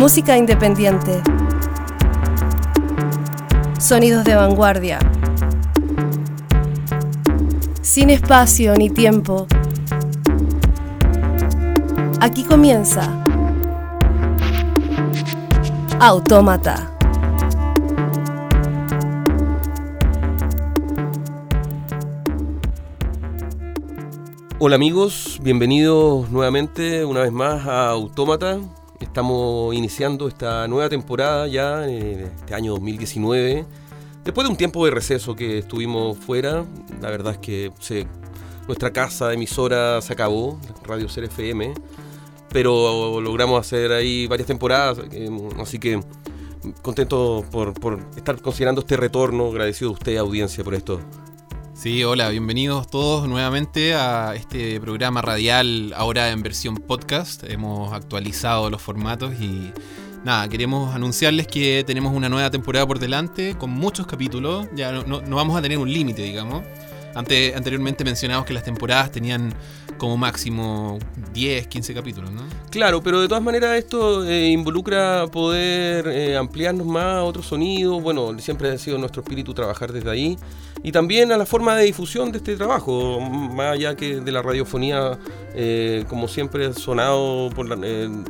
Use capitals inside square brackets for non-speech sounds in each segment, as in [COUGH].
Música independiente. Sonidos de vanguardia. Sin espacio ni tiempo. Aquí comienza Autómata. Hola amigos, bienvenidos nuevamente una vez más a Autómata. Estamos iniciando esta nueva temporada ya, en este año 2019. Después de un tiempo de receso que estuvimos fuera, la verdad es que nuestra casa emisora se acabó, Radio Ser FM, pero logramos hacer ahí varias temporadas, eh, así que contento por, por estar considerando este retorno, agradecido a usted, audiencia, por esto. Sí, hola, bienvenidos todos nuevamente a este programa radial ahora en versión podcast. Hemos actualizado los formatos y nada, queremos anunciarles que tenemos una nueva temporada por delante con muchos capítulos. Ya no, vamos a tener un límite, digamos. Antes, anteriormente mencionamos que las temporadas tenían como máximo 10, 15 capítulos, ¿no? Claro, pero de todas maneras esto eh, involucra poder eh, ampliarnos más a otros sonidos. Bueno, siempre ha sido nuestro espíritu trabajar desde ahí. Y también a la forma de difusión de este trabajo, más allá que de la radiofonía, eh, como siempre sonado por,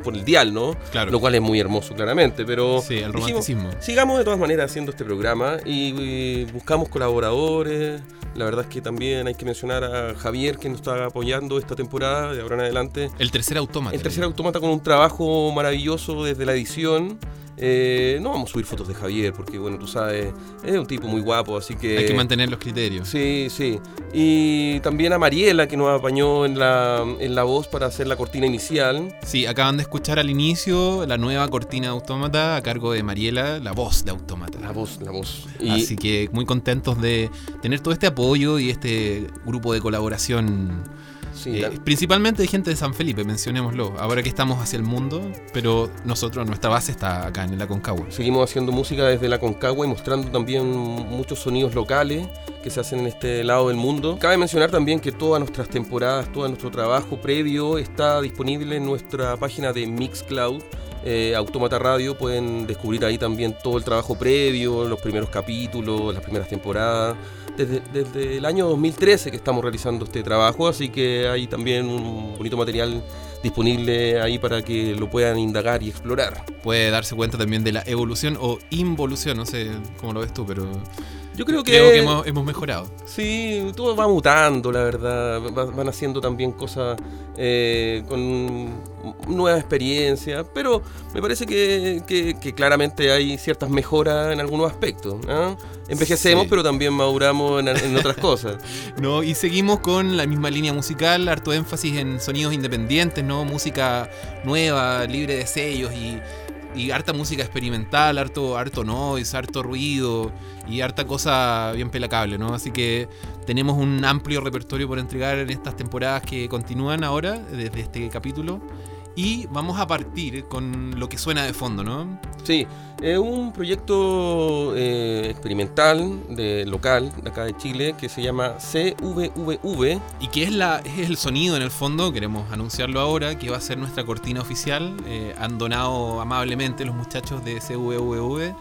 por, el dial, ¿no? Claro. Lo cual es muy hermoso, claramente. Pero sí, el romanticismo. sigamos de todas maneras haciendo este programa y buscamos colaboradores. La verdad es que también hay que mencionar a Javier que nos está apoyando esta temporada de ahora en adelante. El tercer autómata. El tercer autómata con un trabajo maravilloso desde la edición. Eh, no vamos a subir fotos de Javier porque, bueno, tú sabes, es un tipo muy guapo, así que... Hay que mantener los criterios. Sí, sí. Y también a Mariela que nos apañó en la, en la voz para hacer la cortina inicial. Sí, acaban de escuchar al inicio la nueva cortina de Autómata a cargo de Mariela, la voz de Autómata. La voz, la voz. Así que muy contentos de tener todo este apoyo y este grupo de colaboración eh, principalmente de gente de San Felipe, mencionémoslo. Ahora que estamos hacia el mundo, pero nosotros, nuestra base está acá en la Concagua. Seguimos haciendo música desde la Concagua y mostrando también muchos sonidos locales que se hacen en este lado del mundo. Cabe mencionar también que todas nuestras temporadas, todo nuestro trabajo previo está disponible en nuestra página de Mixcloud. Eh, Automata Radio, pueden descubrir ahí también todo el trabajo previo, los primeros capítulos, las primeras temporadas desde, el año 2013 que estamos realizando este trabajo, así que hay también un bonito material disponible ahí para que lo puedan indagar y explorar. Puede darse cuenta también de la evolución o involución, no sé cómo lo ves tú, pero yo creo que, hemos, mejorado. Sí, todo va mutando, la verdad. van haciendo también cosas eh, con nuevas experiencias, pero me parece que, claramente hay ciertas mejoras en algunos aspectos. ¿ah? Envejecemos, pero también maduramos en, en otras cosas. [LAUGHS] No, y seguimos con la misma línea musical, harto énfasis en sonidos independientes, ¿no? Música nueva, libre de sellos y y harta música experimental, harto, harto noise, harto ruido y harta cosa bien pelacable, ¿no? Así que tenemos un amplio repertorio por entregar en estas temporadas que continúan ahora, desde este capítulo. Y vamos a partir con lo que suena de fondo, ¿no? Sí, es un proyecto eh, experimental, de local, de acá de Chile, que se llama CVVV. Y que es, la, es el sonido en el fondo, queremos anunciarlo ahora, que va a ser nuestra cortina oficial. Eh, han donado amablemente los muchachos de CVVV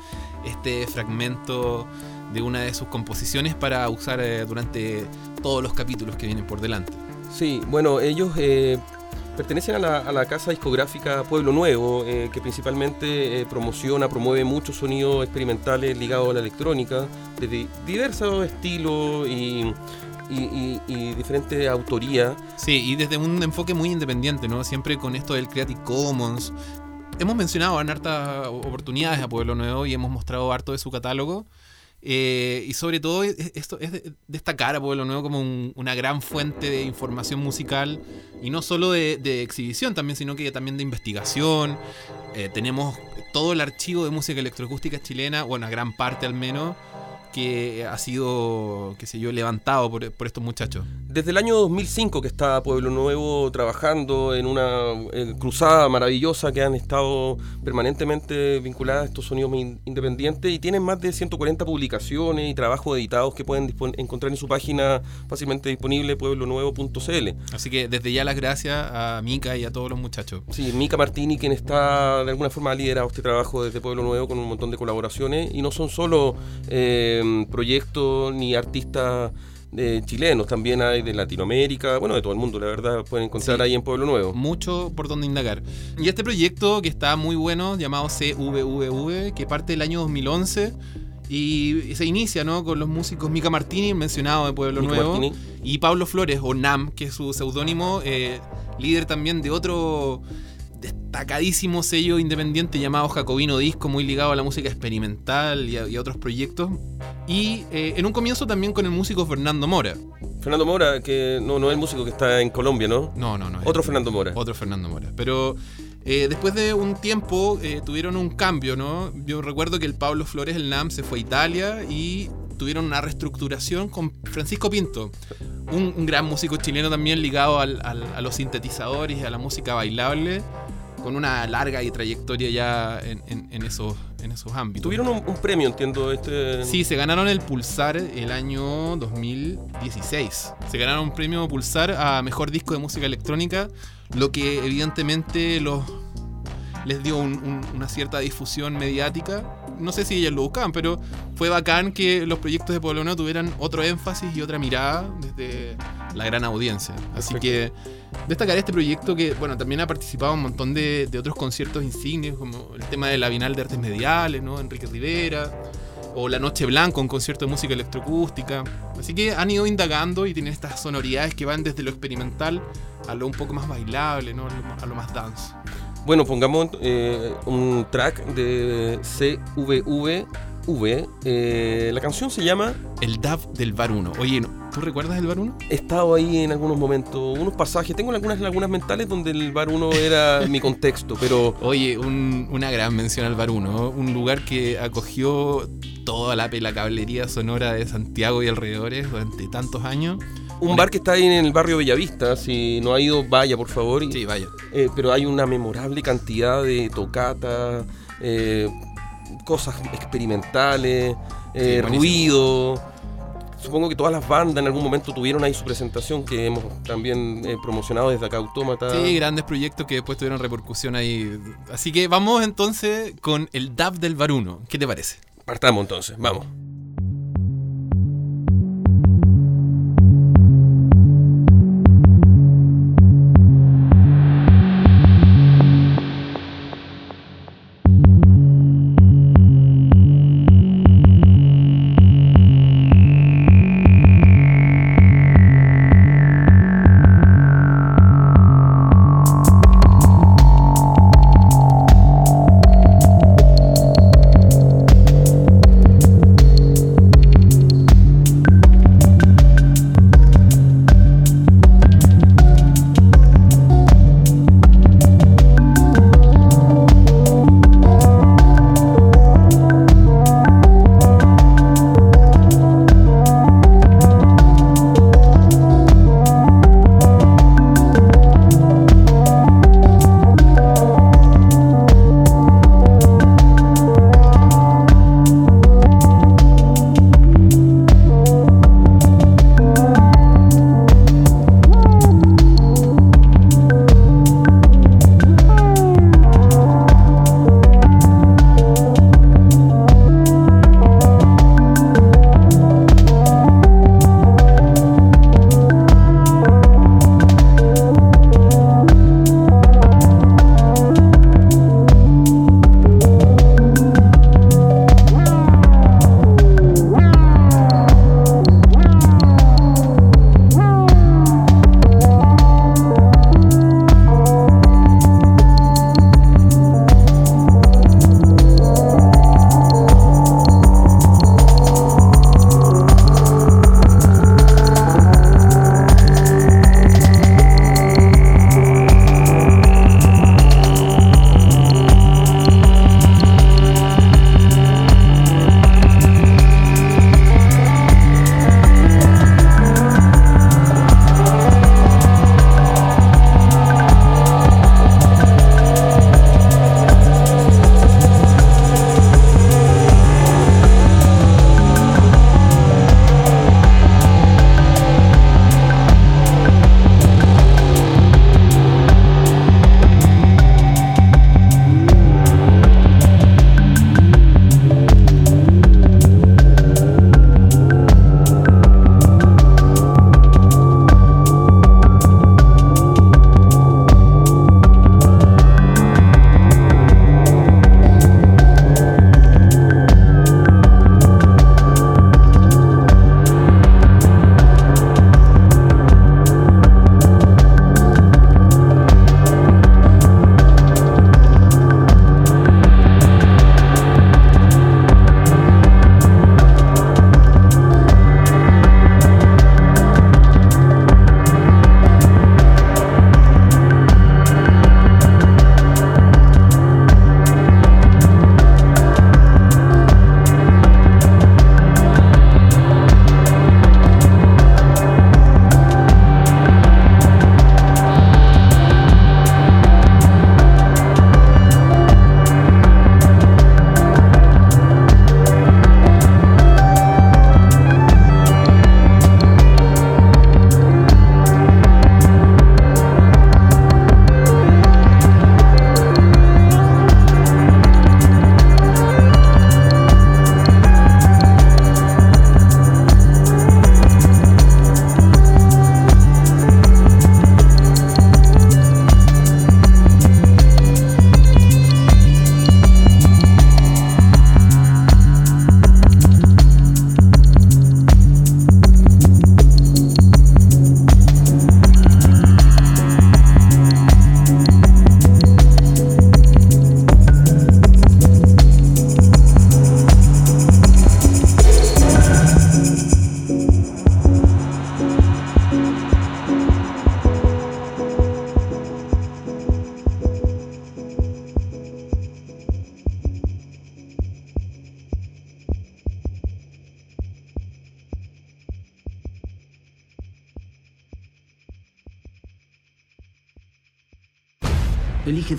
este fragmento de una de sus composiciones para usar eh, durante todos los capítulos que vienen por delante. Sí, bueno, ellos pertenecen a la, casa discográfica Pueblo Nuevo, eh, que principalmente eh, promociona, promueve muchos sonidos experimentales ligados a la electrónica, de diversos estilos y, diferentes autorías. Sí, y desde un enfoque muy independiente, ¿no? Siempre con esto del Creative Commons. Hemos mencionado en hartas oportunidades a Pueblo Nuevo y hemos mostrado harto de su catálogo. Eh, y sobre todo esto es destacar a Pueblo Nuevo como una gran fuente de información musical y no solo de, exhibición también, sino que también de investigación. Eh, tenemos todo el archivo de música electroacústica chilena, bueno, gran parte al menos, que ha sido, qué sé yo, levantado por, por estos muchachos? Desde el año 2005 que está Pueblo Nuevo trabajando en una eh, cruzada maravillosa que han estado permanentemente vinculadas a estos sonidos in- independientes y tienen más de 140 publicaciones y trabajos editados que pueden encontrar en su página fácilmente disponible pueblonuevo.cl. Así que desde ya las gracias a Mika y a todos los muchachos. Sí, Mica Martini, quien está de alguna forma ha liderado este trabajo desde Pueblo Nuevo con un montón de colaboraciones y no son solo eh, proyectos ni artistas eh, chilenos, también hay de Latinoamérica, bueno, de todo el mundo, la verdad, pueden encontrar Sí. ahí en Pueblo Nuevo. mucho por donde indagar. Y este proyecto que está muy bueno, llamado CVVV, que parte del año 2011 y se inicia ¿no? con los músicos Mica Martini, mencionado de Pueblo Mica Nuevo, Martini. y Pablo Flores, o Nam, que es su seudónimo, eh, líder también de otro destacadísimo sello independiente llamado Jacobino Disco, muy ligado a la música experimental y a, y a otros proyectos. Y eh, en un comienzo también con el músico Fernando Mora. Fernando Mora, que no, no es el músico que está en Colombia, ¿no? No, no, no. Otro Fernando Mora. Otro Fernando Mora. Pero eh, después de un tiempo eh, tuvieron un cambio, ¿no? Yo recuerdo que el Pablo Flores, el NAM, se fue a Italia y tuvieron una reestructuración con Francisco Pinto, un, un gran músico chileno también ligado al- al- a los sintetizadores y a la música bailable, con una larga y trayectoria ya en, en- en esos, en esos ámbitos. Tuvieron un, un premio, entiendo, este... Sí, se ganaron el Pulsar el año 2016. Se ganaron un premio Pulsar a Mejor Disco de Música Electrónica, lo que evidentemente los, les dio un- un- una cierta difusión mediática. No sé si ellos lo buscaban, pero fue bacán que los proyectos de Pueblo Nuevo tuvieran otro énfasis y otra mirada desde la gran audiencia. Así Perfecto. que destacar este proyecto que, bueno, también ha participado en un montón de, de otros conciertos insignes, como el tema de la Bienal de Artes Mediales, ¿no? Enrique Rivera, o La Noche Blanca, un concierto de música electroacústica. Así que han ido indagando y tienen estas sonoridades que van desde lo experimental a lo un poco más bailable, ¿no? A lo, más- a lo más dance. Bueno, pongamos eh, un track de CVVV. Eh, la canción se llama El DAV del Bar 1. Oye, ¿no? ¿tú recuerdas el Bar 1? He estado ahí en algunos momentos, unos pasajes. Tengo algunas lagunas mentales donde el bar 1 era mi contexto, pero [LAUGHS] Oye, un- una gran mención al Bar 1, un lugar que acogió toda la pelacablería sonora de Santiago y alrededores durante tantos años. Un bar que está ahí en el barrio Bellavista. Si no ha ido, vaya por favor. Y- Sí, vaya. eh, pero hay una memorable cantidad de tocatas, eh, cosas experimentales, eh, Sí, ruido. Supongo que todas las bandas en algún momento tuvieron ahí su presentación que hemos también promocionado desde acá Autómata. Sí, grandes proyectos que después tuvieron repercusión ahí. Así que vamos entonces con el DAV del Bar 1. ¿Qué te parece? Partamos entonces, vamos.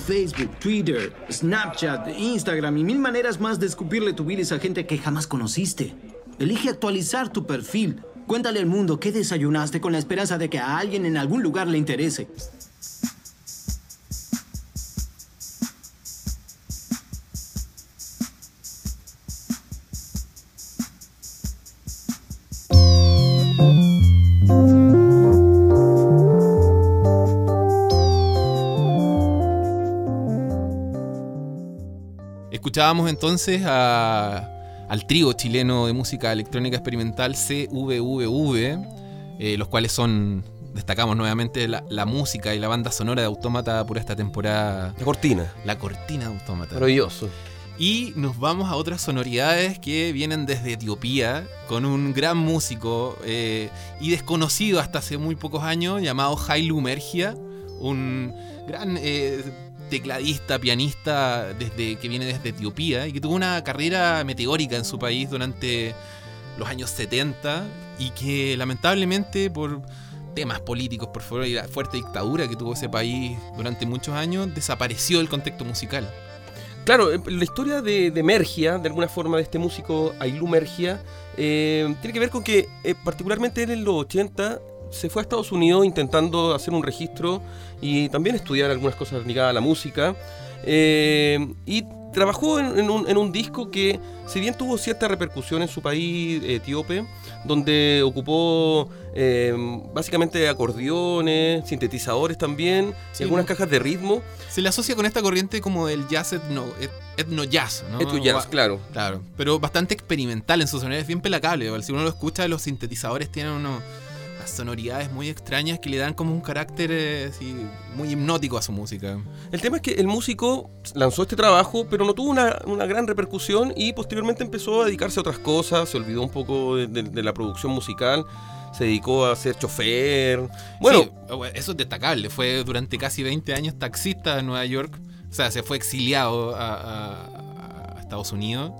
Facebook, Twitter, Snapchat, Instagram y mil maneras más de escupirle tu bilis a gente que jamás conociste. Elige actualizar tu perfil. Cuéntale al mundo qué desayunaste con la esperanza de que a alguien en algún lugar le interese. Escuchábamos entonces a- al trío chileno de música electrónica experimental CVVV, eh, los cuales son, destacamos nuevamente, la, la música y la banda sonora de Autómata por esta temporada, La cortina. la cortina de Autómata. Maravilloso. Y nos vamos a otras sonoridades que vienen desde Etiopía, con un gran músico eh, y desconocido hasta hace muy pocos años, llamado Hailu Mergia, un gran eh, tecladista, pianista desde, que viene desde Etiopía y que tuvo una carrera meteórica en su país durante los años 70 y que lamentablemente por temas políticos, por la fuerte dictadura que tuvo ese país durante muchos años, desapareció del contexto musical. Claro, eh, la historia de, Mergia, de alguna forma, de este músico Ailu Mergia, eh, tiene que ver con que, eh, particularmente él en los 80, se fue a Estados Unidos intentando hacer un registro y también estudiar algunas cosas ligadas a la música. eh, y trabajó en, en un, en un disco que, si bien tuvo cierta repercusión en su país etíope, donde ocupó eh, básicamente acordeones, sintetizadores también, Sí, y algunas cajas de ritmo. Se le asocia con esta corriente como del jazz etno, et- etno jazz, ¿no? Etno jazz, claro. Claro, pero bastante experimental en su sonoridad, es bien pelacable. Si uno lo escucha, los sintetizadores tienen uno- sonoridades muy extrañas que le dan como un carácter eh, así, muy hipnótico a su música. El tema es que el músico lanzó este trabajo, pero no tuvo una, una gran repercusión y posteriormente empezó a dedicarse a otras cosas, se olvidó un poco de, de- de la producción musical, se dedicó a ser chofer. Bueno, Sí, eso es destacable. Fue durante casi 20 años taxista en Nueva York. O sea, se fue exiliado a, a- a Estados Unidos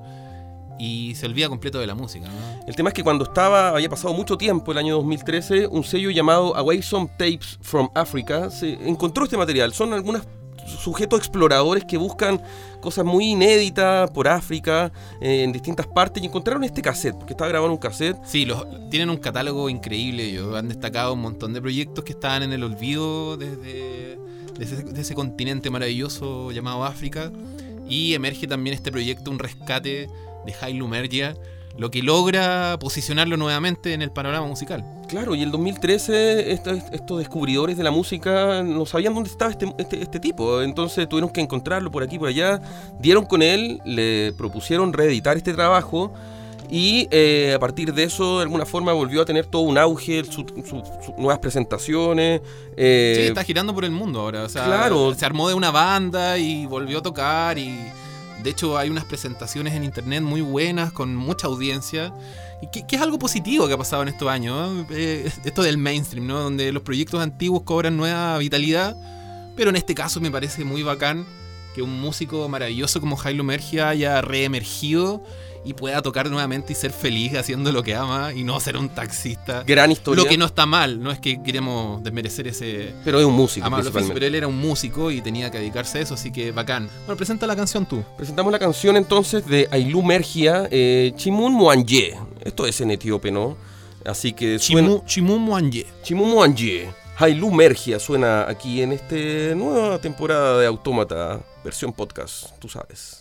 y se olvida completo de la música. ¿no? el tema es que cuando estaba, había pasado mucho tiempo, el año 2013, un sello llamado Away Some Tapes from Africa se encontró este material. Son algunos sujetos exploradores que buscan cosas muy inéditas por África, eh, en distintas partes, y encontraron este cassette, porque estaba grabado en un cassette. Sí, los, tienen un catálogo increíble. Ellos han destacado un montón de proyectos que estaban en el olvido desde de ese, de ese continente maravilloso llamado África. Y emerge también este proyecto, un rescate de Hailu Mergia, lo que logra posicionarlo nuevamente en el panorama musical. Claro, y el 2013 estos, estos descubridores de la música no sabían dónde estaba este, este, este tipo, entonces tuvieron que encontrarlo por aquí, por allá, dieron con él, le propusieron reeditar este trabajo y eh, a partir de eso de alguna forma volvió a tener todo un auge, su- su- su- nuevas presentaciones. eh, Sí, está girando por el mundo ahora. O sea, claro. se armó de una banda y volvió a tocar. Y de hecho, hay unas presentaciones en internet muy buenas, con mucha audiencia. Y que, es algo positivo que ha pasado en estos años. ¿no? Eh, esto del mainstream, ¿no? Donde los proyectos antiguos cobran nueva vitalidad. Pero en este caso me parece muy bacán que un músico maravilloso como Jailo Mergia haya reemergido y pueda tocar nuevamente y ser feliz haciendo lo que ama y no ser un taxista. gran historia, Lo que no está mal, no es que queremos desmerecer ese pero es un músico principalmente. pero él era un músico y tenía que dedicarse a eso, así que bacán. Bueno, presenta la canción tú. Presentamos la canción entonces de Ailu Mergia, eh, Chimun Moanje. Esto es en etíope, ¿no? Así que suena... Chimu, Chimu Mwanje. Chimun Moanje. Hailu Mergia suena aquí en esta nueva temporada de Autómata, versión podcast, tú sabes.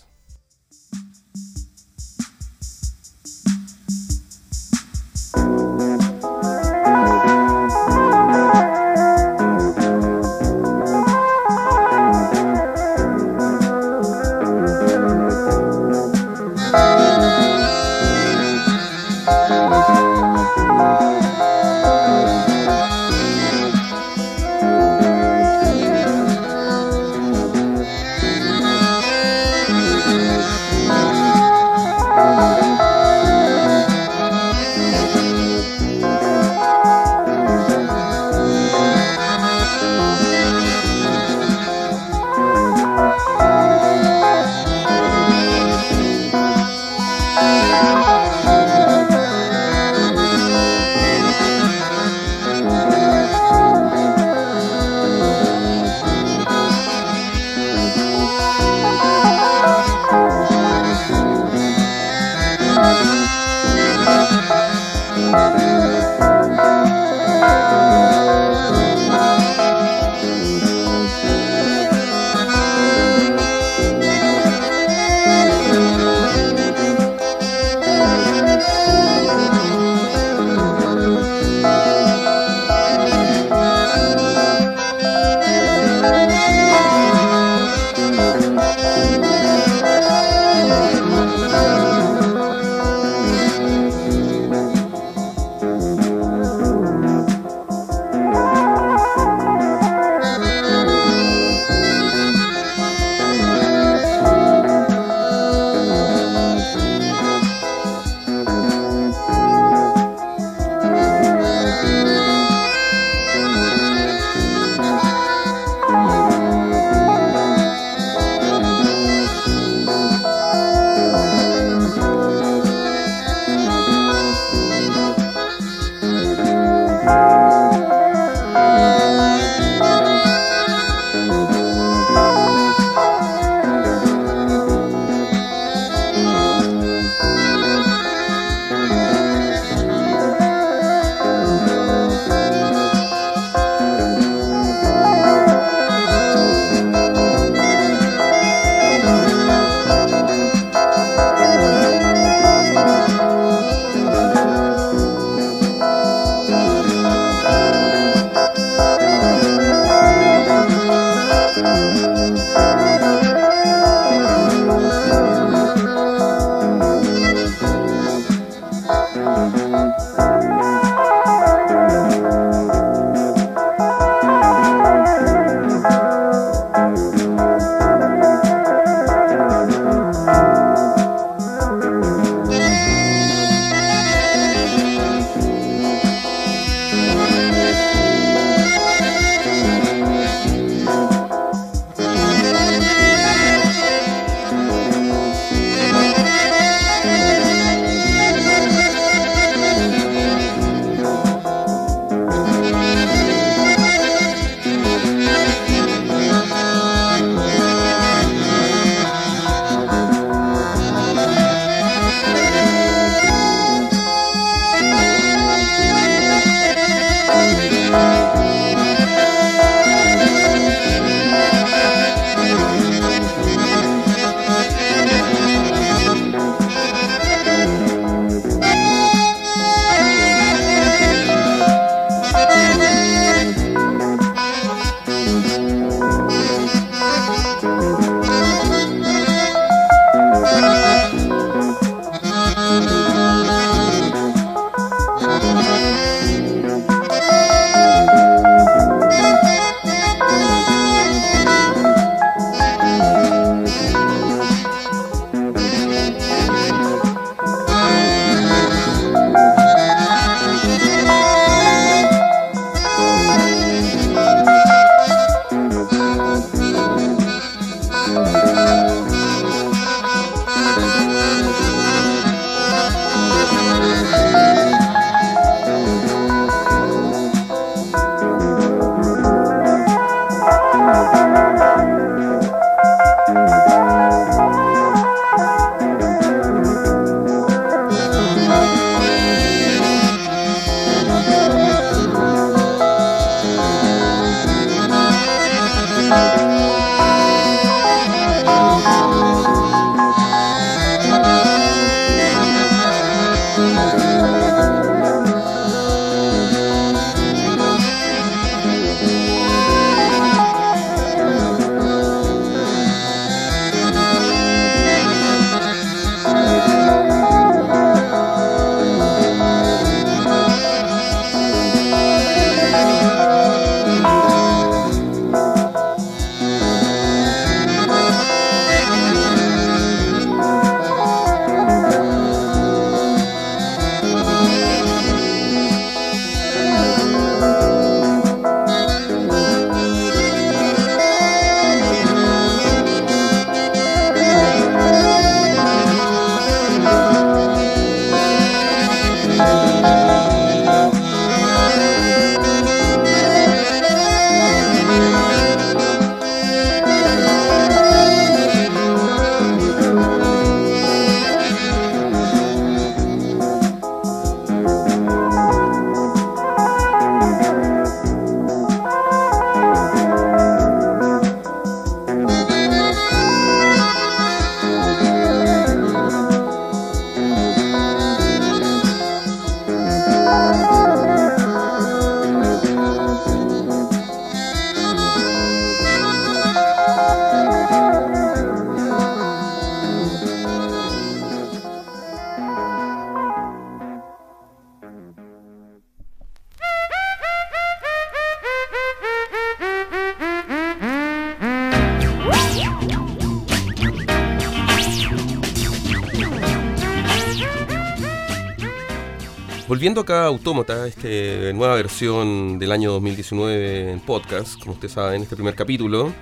Volviendo acá a Autómata, esta nueva versión del año 2019 en podcast, como usted sabe, en este primer capítulo,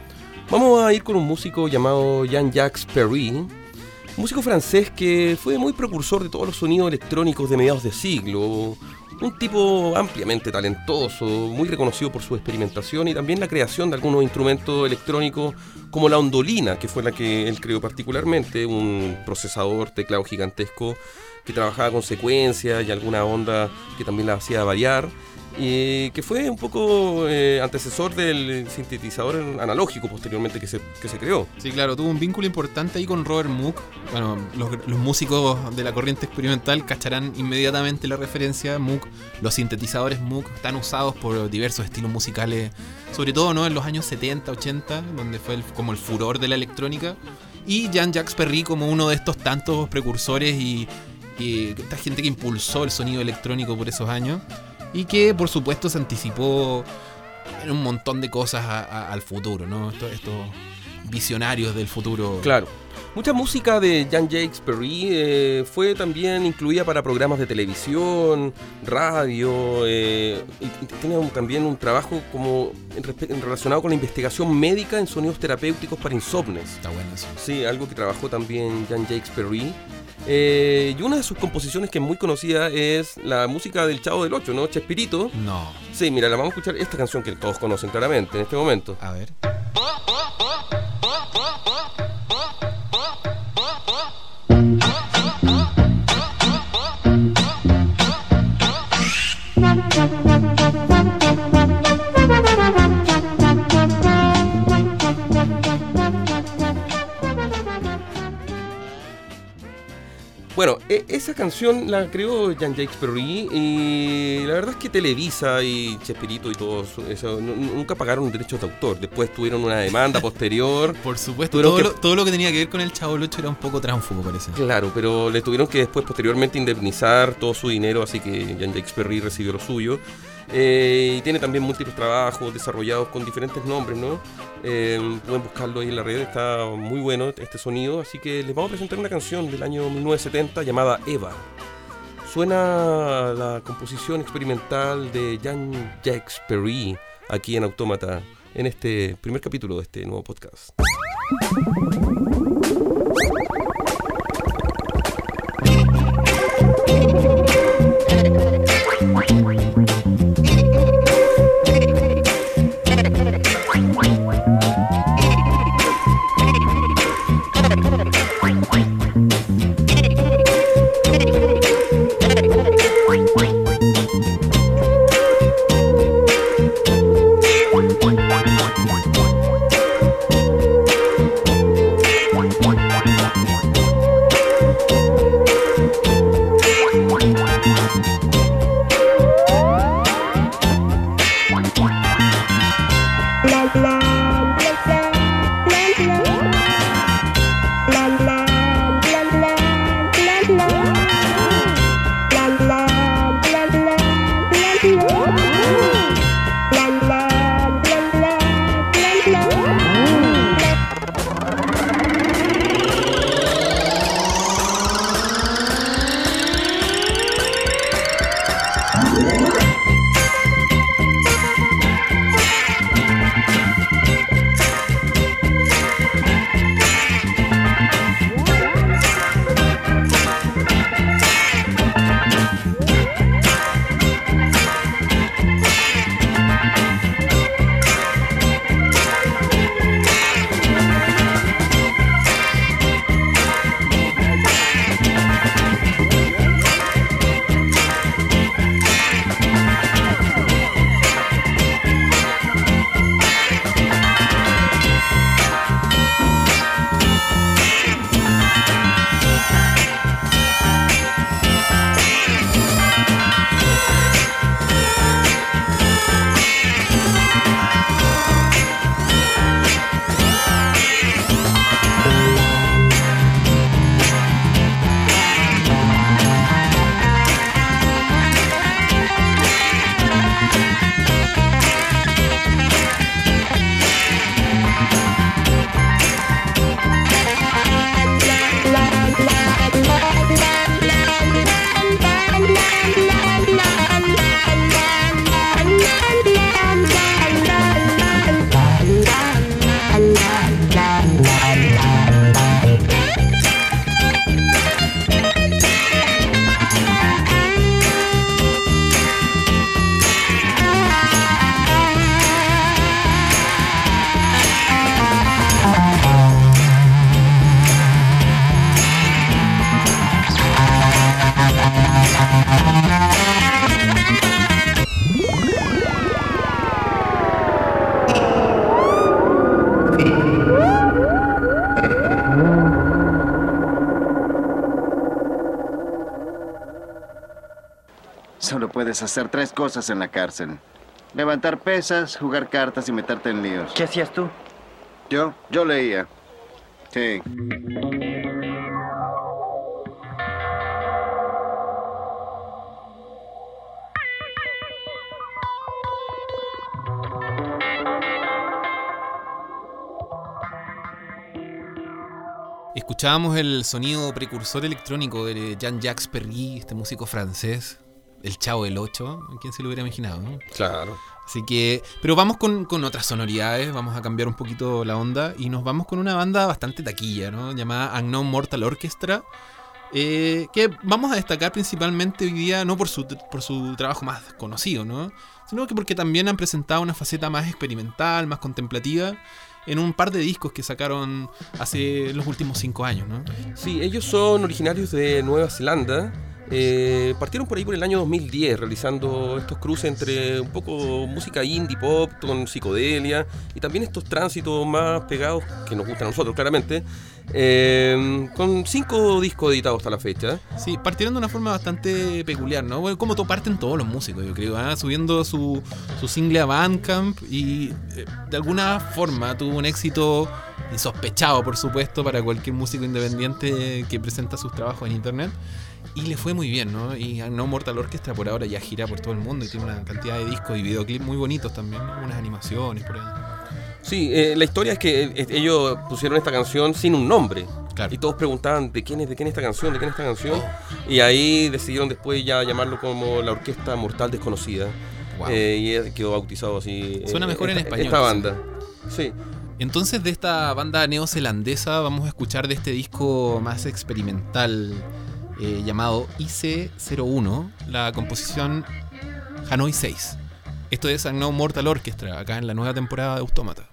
vamos a ir con un músico llamado Jean-Jacques Perry, músico francés que fue muy precursor de todos los sonidos electrónicos de mediados de siglo, un tipo ampliamente talentoso, muy reconocido por su experimentación y también la creación de algunos instrumentos electrónicos como la ondolina, que fue la que él creó particularmente, un procesador teclado gigantesco que trabajaba con secuencias y alguna onda que también la hacía variar. Y que fue un poco eh, antecesor del sintetizador analógico posteriormente que se, que se creó. Sí, claro, tuvo un vínculo importante ahí con Robert Moog. Bueno, los, los músicos de la corriente experimental cacharán inmediatamente la referencia. Moog, los sintetizadores Moog están usados por diversos estilos musicales, sobre todo ¿no? en los años 70, 80, donde fue como el furor de la electrónica. Y Jean-Jacques Perry como uno de estos tantos precursores y que esta gente que impulsó el sonido electrónico por esos años y que por supuesto se anticipó en un montón de cosas al futuro, ¿no? Estos, estos, visionarios del futuro. Claro. Mucha música de Jean-Jacques Perry eh, fue también incluida para programas de televisión, radio, eh, y tiene también un trabajo como en, relacionado con la investigación médica en sonidos terapéuticos para insomnes. Está bueno eso. Sí, algo que trabajó también Jean-Jacques Perry. Eh, y una de sus composiciones que es muy conocida es la música del Chavo del Ocho, ¿no? Chespirito. No. Sí, mira, la vamos a escuchar esta canción que todos conocen claramente en este momento. A ver. Bueno, e, esa canción la creó Jean-Jacques Perry y la verdad es que Televisa y Chespirito y todos eso, nunca pagaron derechos de autor. Después tuvieron una demanda posterior. [LAUGHS] Por supuesto, todo, lo, todo, lo, que tenía que ver con el Chavo Locho era un poco tránfugo, parece. Claro, pero le tuvieron que después posteriormente indemnizar todo su dinero, así que Jean-Jacques Perry recibió lo suyo. Eh, y tiene también múltiples trabajos desarrollados con diferentes nombres, ¿no? Eh, pueden buscarlo ahí en la red, está muy bueno este sonido. Así que les vamos a presentar una canción del año 1970 llamada Eva. Suena la composición experimental de Jean-Jacques Perry aquí en Autómata, en este primer capítulo de este nuevo podcast. Puedes hacer tres cosas en la cárcel. Levantar pesas, jugar cartas y meterte en líos. ¿Qué hacías tú? Yo, yo leía. Sí. Escuchábamos el sonido precursor electrónico de Jean-Jacques Perry, este músico francés, el Chavo del 8, ¿quién se lo hubiera imaginado? no? Claro. Así que, pero vamos con, con otras sonoridades, vamos a cambiar un poquito la onda y nos vamos con una banda bastante taquilla, ¿no? Llamada Unknown Mortal Orchestra, eh, que vamos a destacar principalmente hoy día no por su, por su trabajo más conocido, ¿no? Sino que porque también han presentado una faceta más experimental, más contemplativa en un par de discos que sacaron hace los últimos cinco años, ¿no? Sí, ellos son originarios de Nueva Zelanda. Eh, partieron por ahí por el año 2010 realizando estos cruces entre un poco música indie pop con psicodelia y también estos tránsitos más pegados que nos gustan a nosotros claramente eh, con cinco discos editados hasta la fecha Sí, partieron de una forma bastante peculiar, ¿no? Bueno, como to- parten todos los músicos, yo creo, ¿ah? subiendo su, su single a Bandcamp y eh, de alguna forma tuvo un éxito insospechado, por supuesto, para cualquier músico independiente que presenta sus trabajos en internet. Y le fue muy bien, ¿no? Y No Mortal Orchestra por ahora ya gira por todo el mundo y tiene una cantidad de discos y videoclips muy bonitos también, ¿no? unas animaciones por ahí. Sí, eh, la historia es que eh, ellos pusieron esta canción sin un nombre. Claro. Y todos preguntaban de quién es, de quién es esta canción, de quién es esta canción. Y ahí decidieron después ya llamarlo como la Orquesta Mortal Desconocida. Wow. Eh, y quedó bautizado así. Suena mejor en español, Esta banda. Sí. Entonces de esta banda neozelandesa vamos a escuchar de este disco más experimental eh, llamado IC01, la composición Hanoi 6. Esto es Unknown Mortal Orchestra, acá en la nueva temporada de Autómata.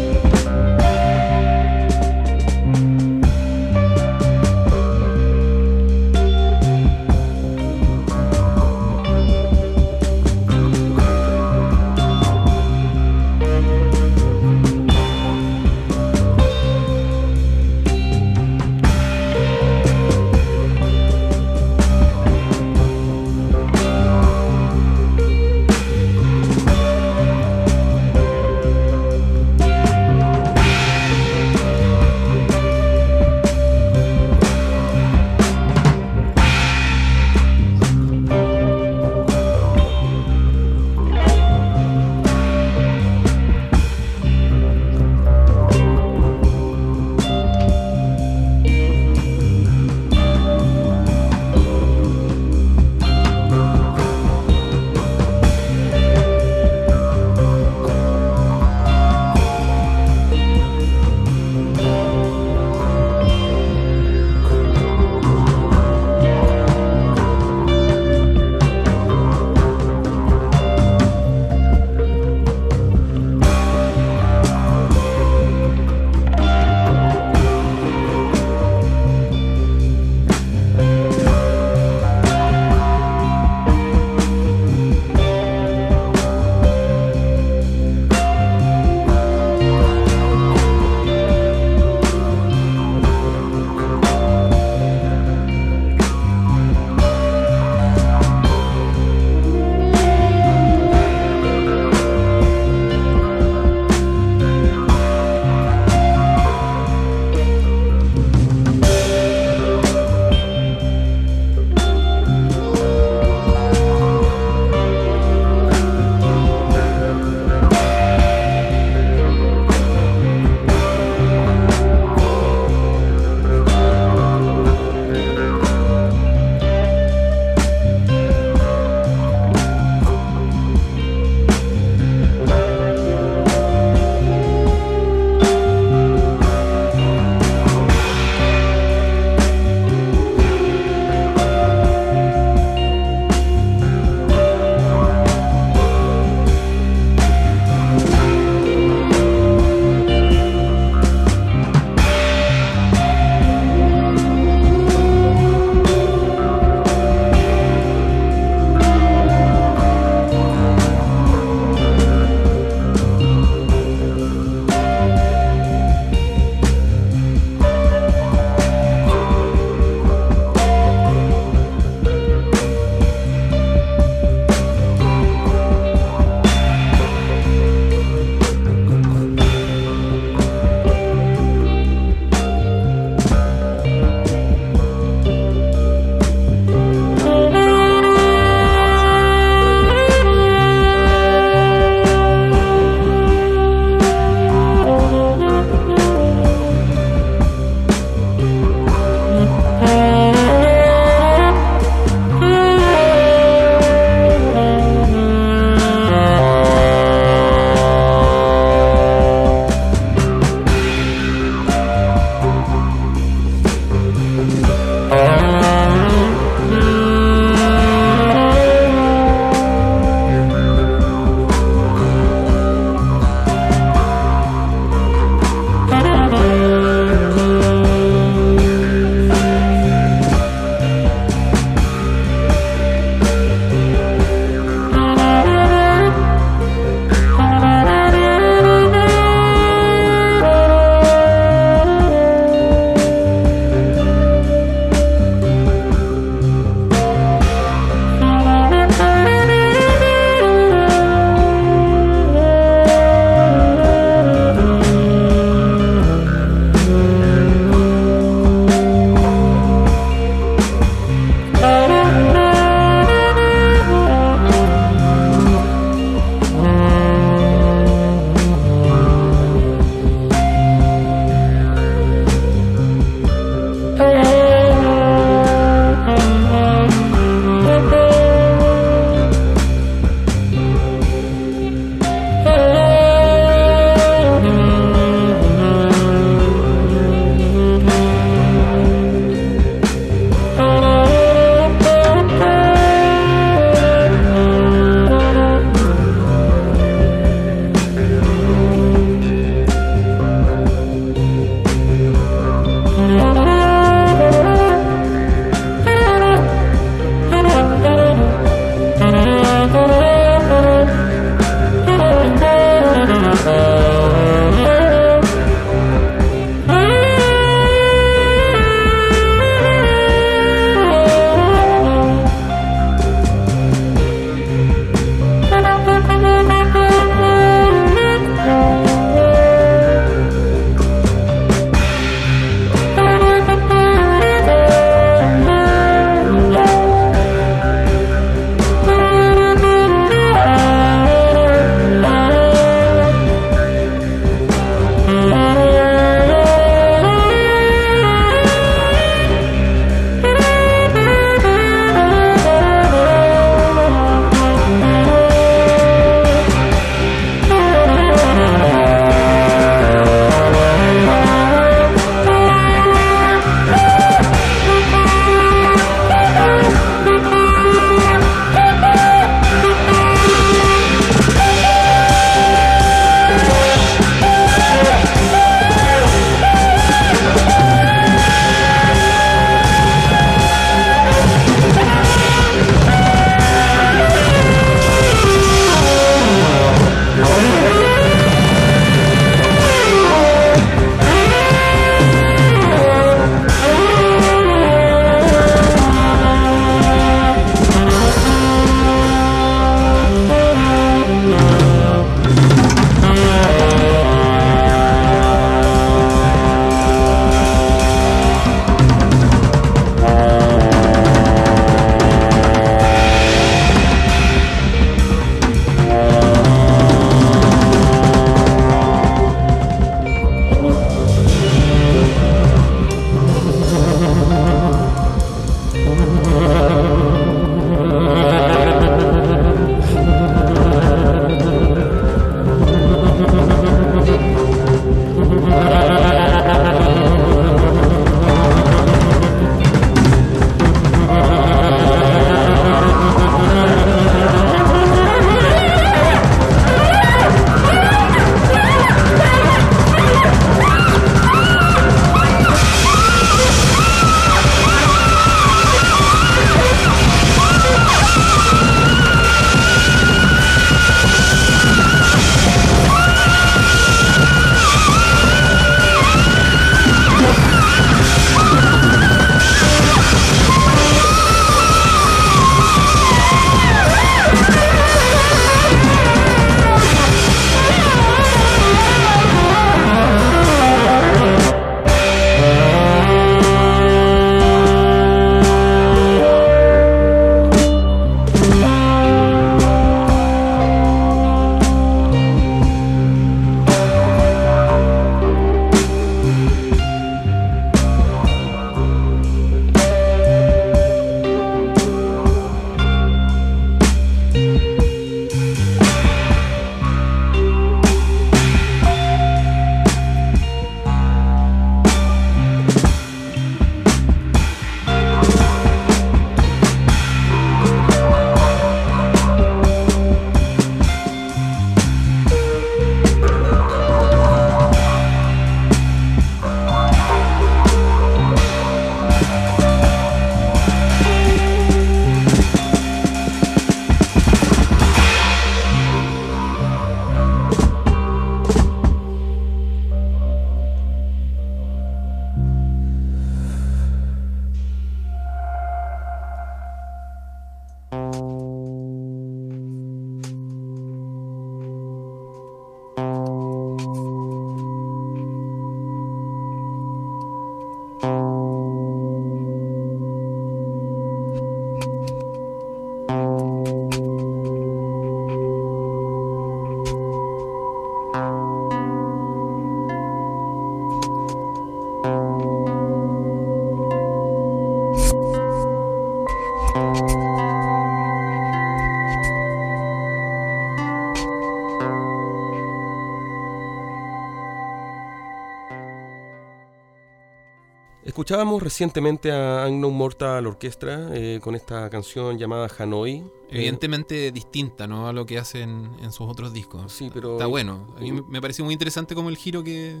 Escuchábamos recientemente a Unknown Mortal Orchestra eh, con esta canción llamada Hanoi. Eh, Evidentemente distinta ¿no? a lo que hacen en sus otros discos. Sí, pero- Está bueno. A mí me- me pareció muy interesante como el giro que,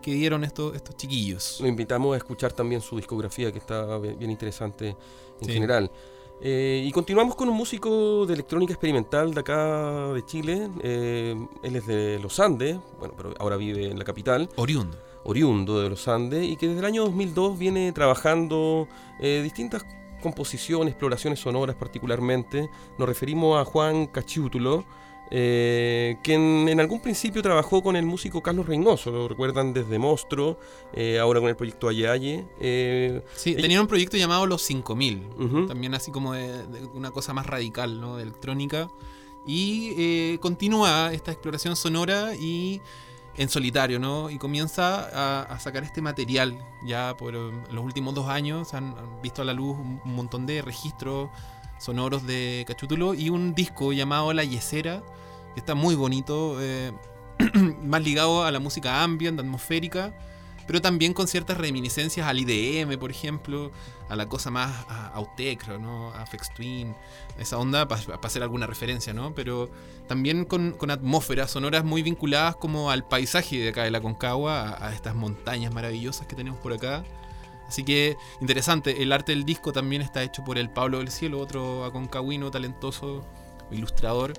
que dieron estos, estos chiquillos. Lo invitamos a escuchar también su discografía, que está bien bien interesante en Sí. general. Eh, y continuamos con un músico de electrónica experimental de acá de Chile. Eh, él es de los Andes, bueno, pero ahora vive en la capital, Oriundo. Oriundo de los Andes, y que desde el año 2002 viene trabajando eh, distintas composiciones, exploraciones sonoras particularmente. Nos referimos a Juan Cachiútulo, eh, quien en algún principio trabajó con el músico Carlos Reynoso, lo recuerdan desde Monstro, eh, ahora con el proyecto Aye Aye. Eh, Sí, Ella- tenían un proyecto llamado Los 5000. Ujú. También así como de, de una cosa más radical, ¿no? De electrónica. Y eh, continúa esta exploración sonora y en solitario, ¿no? Y comienza a, sacar este material. Ya por eh, los últimos dos años han, visto a la luz un, un montón de registros sonoros de Cachutulo y un disco llamado La Yesera, que está muy bonito, eh, [CLEARS THROAT] más ligado a la música ambient, atmosférica, pero también con ciertas reminiscencias al IDM, por ejemplo, a la cosa más a, ¿no? A Fex Twin, esa onda, para hacer alguna referencia, ¿no? Pero también con, atmósferas sonoras muy vinculadas como al paisaje de acá de la Concagua, a, a estas montañas maravillosas que tenemos por acá. Así que interesante, el arte del disco también está hecho por el Pablo del Cielo, otro aconcagüino talentoso, ilustrador.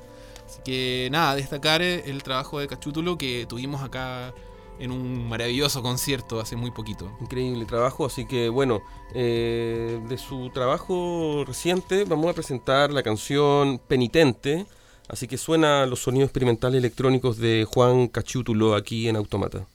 Así que nada, destacar eh, el trabajo de Cachútulo que tuvimos acá en un maravilloso concierto hace muy poquito. Increíble trabajo, así que bueno, eh, de su trabajo reciente vamos a presentar la canción Penitente, así que suena los sonidos experimentales electrónicos de Juan Cachiútulo aquí en Automata.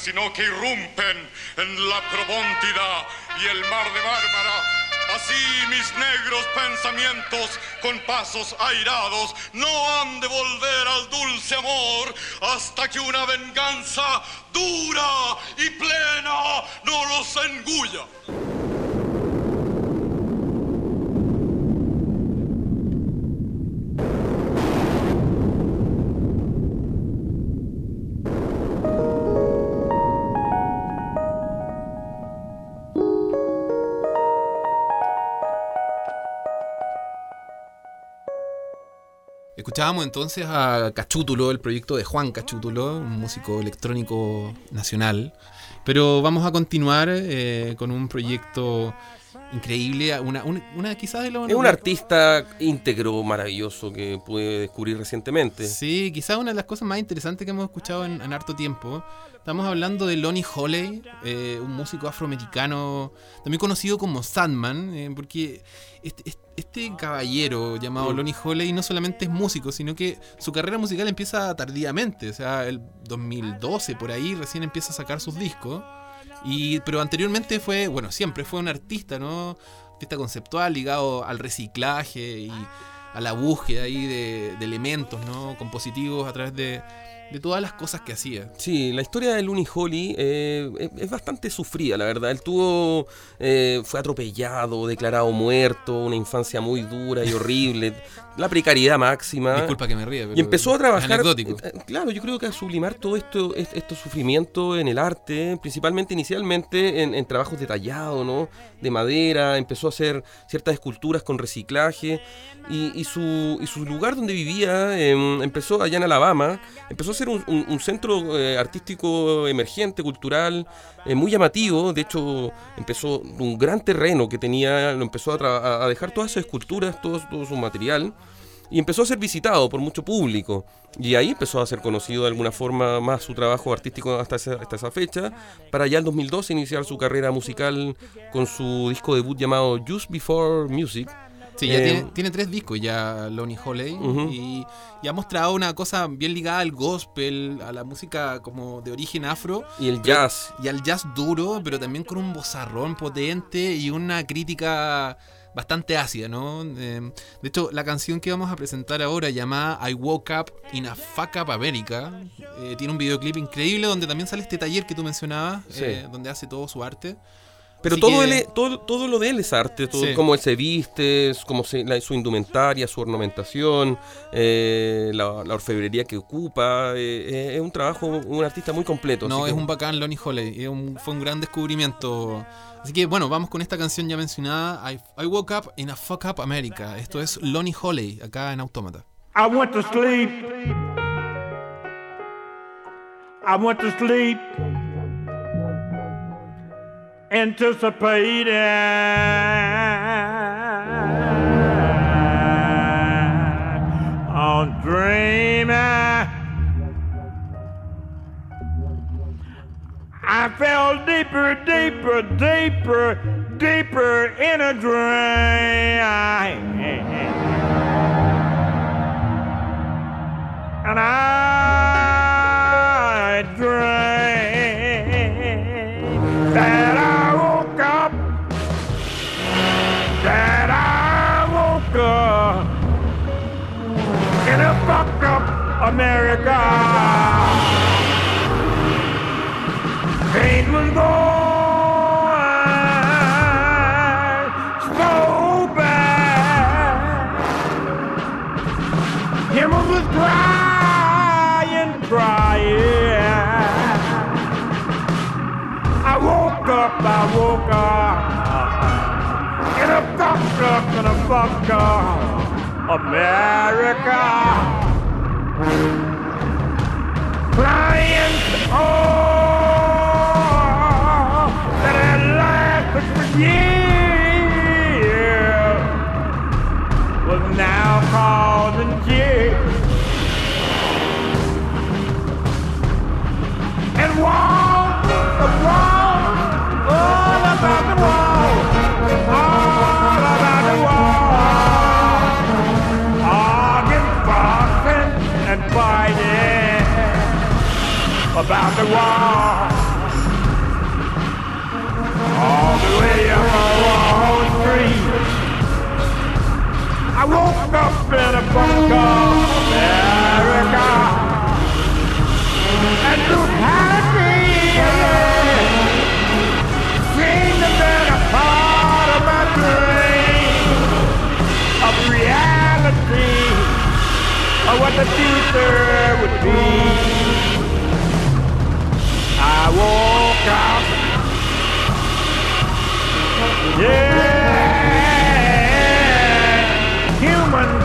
Sino que irrumpen en la probóntida y el mar de Bárbara. Así mis negros pensamientos con pasos airados no han de volver al dulce amor hasta que una venganza dura y plena no los engulla. Escuchábamos entonces a Cachútulo, el proyecto de Juan Cachútulo, un músico electrónico nacional. Pero vamos a continuar eh, con un proyecto increíble, una, una, una quizás de. Es un artista íntegro, maravilloso, que pude descubrir recientemente. Sí, quizás una de las cosas más interesantes que hemos escuchado en, en harto tiempo. Estamos hablando de Lonnie Holley, eh, un músico afroamericano, también conocido como Sandman, eh, porque este, este, este caballero llamado. Lonnie Holley no solamente es músico, sino que su carrera musical empieza tardíamente, o sea, el 2012 por ahí recién empieza a sacar sus discos. Y, pero anteriormente fue, bueno, siempre fue un artista, ¿no? Artista conceptual ligado al reciclaje y a la búsqueda ahí de, de elementos, ¿no? Compositivos a través de, de todas las cosas que hacía. Sí, la historia de Looney Holly eh, es, es bastante sufrida, la verdad. Él tuvo, eh, fue atropellado, declarado muerto, una infancia muy dura y horrible, [LAUGHS] la precariedad máxima. Disculpa que me ríe, pero Y empezó a trabajar. anecdótico. eh, Claro, yo creo que a sublimar todo esto, est- estos sufrimientos en el arte, principalmente inicialmente en, en trabajos de tallado, ¿no? De madera, empezó a hacer ciertas esculturas con reciclaje. Y, y su, y su lugar donde vivía em, empezó allá en Alabama, empezó a ser un, centro eh, artístico emergente, cultural, eh, muy llamativo. De hecho, empezó un gran terreno que tenía, lo empezó a, dejar todas esas esculturas, todo, su material y empezó a ser visitado por mucho público. Y ahí empezó a ser conocido de alguna forma más su trabajo artístico hasta esa, hasta esa fecha, para ya el 2012 iniciar su carrera musical con su disco debut llamado Just Before Music. Sí, ya Eh, tiene, tiene tres discos ya Lonnie Holley Ujú. y, y ha mostrado una cosa bien ligada al gospel, a la música como de origen afro Y el jazz. y al jazz duro, pero también con un bozarrón potente y una crítica bastante ácida, ¿no? Eh, de hecho, la canción que vamos a presentar ahora llamada I Woke Up in a Fuck Up America eh, tiene un videoclip increíble donde también sale este taller que tú mencionabas, Sí. eh, donde hace todo su arte. Pero Así todo, que- él es- todo, todo lo de él es arte, todo, Sí. cómo él se viste, cómo se, la- su indumentaria, su ornamentación, eh, la, la orfebrería que ocupa. eh, es un trabajo, un artista muy completo. No, es que- un bacán Lonnie Holley. es un- fue un gran descubrimiento. Así que bueno, vamos con esta canción ya mencionada. I, I woke up in a fuck up America. Esto es Lonnie Holley, acá en Autómata. I went to sleep. I went to sleep. Anticipating on dreaming. I fell deeper, deeper, deeper, deeper in a dream. and I dreamed that America. Pain was going so bad. Him was crying, crying. I woke up, I woke up in a fucked up, in a fucked up America. Crying, oh, that had lasted for years was now causing tears. And walls, the walls, all about the wall, around the wall. All the way up Wall Street. I woke up in a bunker, America. And brutality seemed to be a part of my dream of reality of what the future would be. I woke up, yeah, humans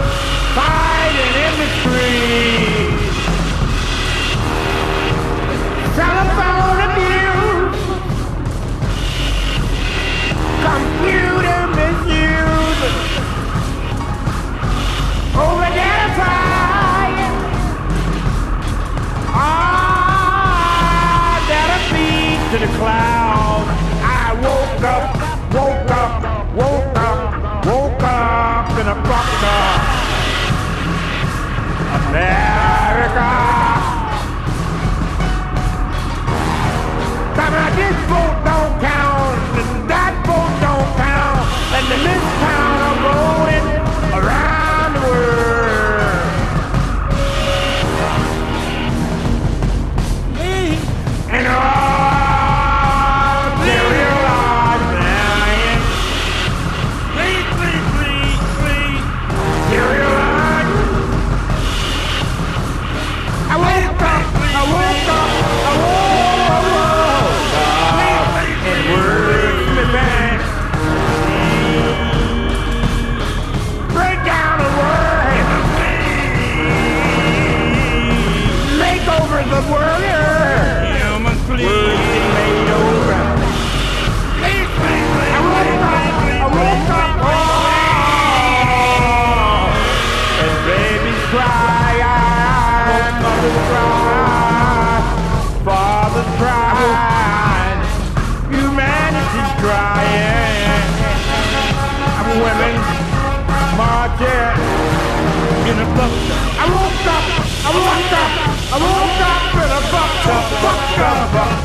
fighting in the street, feed clouds. I woke up, woke up, woke up, woke up in a bunker. America. Come on, this vote crying. I'm women marching in a bunker. I woke up, I woke up, I woke up in a bunker, bunker, bunker,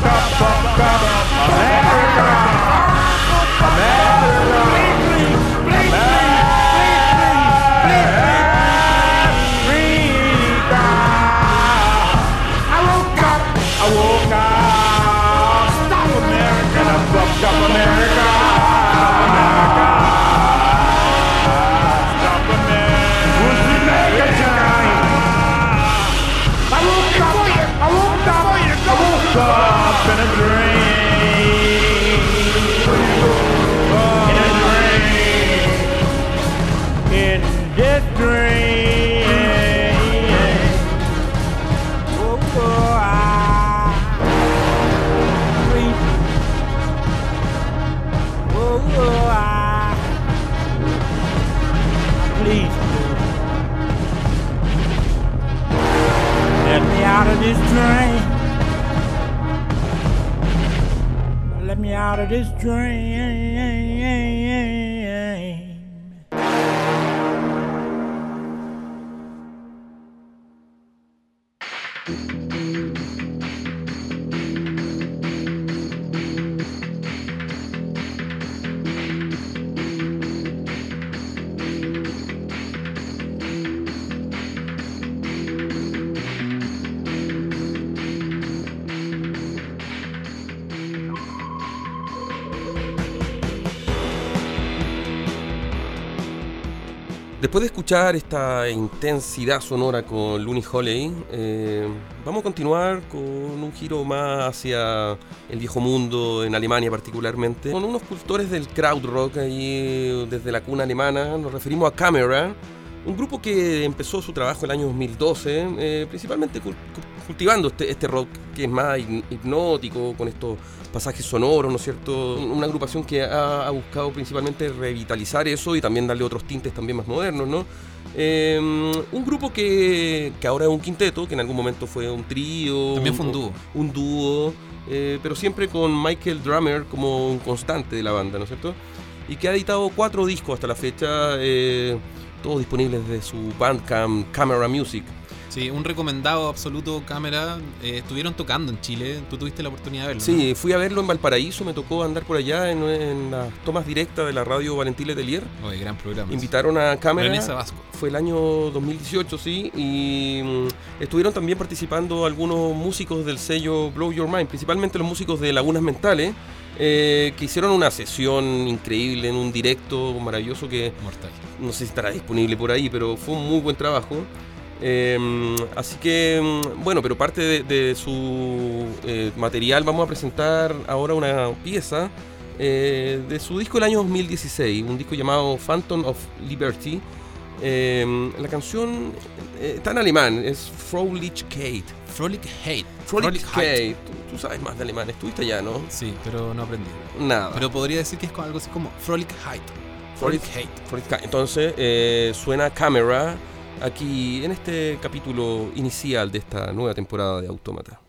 this train. Let me out of this train. Escuchar esta intensidad sonora con Looney Holley, eh, vamos a continuar con un giro más hacia el viejo mundo, en Alemania particularmente, con unos cultores del krautrock ahí desde la cuna alemana. Nos referimos a Camera, un grupo que empezó su trabajo el año 2012, eh, principalmente cultivando este, este rock que es más hip- hipnótico, con estos pasajes sonoros, ¿no es cierto? Una agrupación que ha, ha buscado principalmente revitalizar eso y también darle otros tintes también más modernos, ¿no? Eh, un grupo que, que ahora es un quinteto, que en algún momento fue un trío. También fue un dúo. Un dúo, eh, pero siempre con Michael Drummer como un constante de la banda, ¿no es cierto? Y que ha editado cuatro discos hasta la fecha, eh, todos disponibles desde su Bandcamp Camera Music. Sí, un recomendado absoluto cámara. Eh, estuvieron tocando en Chile. Tú tuviste la oportunidad de verlo. ¿no? Sí, fui a verlo en Valparaíso, me tocó andar por allá en, en las tomas directas de la radio Valentín Letelier. Oye, gran programa. Invitaron a cámara. Vanessa Vasco. Fue el año 2018, sí, y mm, estuvieron también participando algunos músicos del sello Blow Your Mind, principalmente los músicos de Lagunas Mentales, eh, que hicieron una sesión increíble en un directo maravilloso que Mortal. no sé si estará disponible por ahí, pero fue un muy buen trabajo. Eh, así que, mm, bueno, pero parte de, de su eh, material vamos a presentar ahora una pieza eh, de su disco del año 2016, un disco llamado Phantom of Liberty. Eh, la canción eh, está en alemán, es Fröhlichkeit. Frolic Hate. Fröhlichkeit. Tú, tú sabes más de alemán, estuviste allá, ¿no? Sí, pero no aprendí. Nada. Pero podría decir que es algo así como Frolic Hate. Frolic Hate. Entonces eh, suena Camera aquí en este capítulo inicial de esta nueva temporada de Autómata.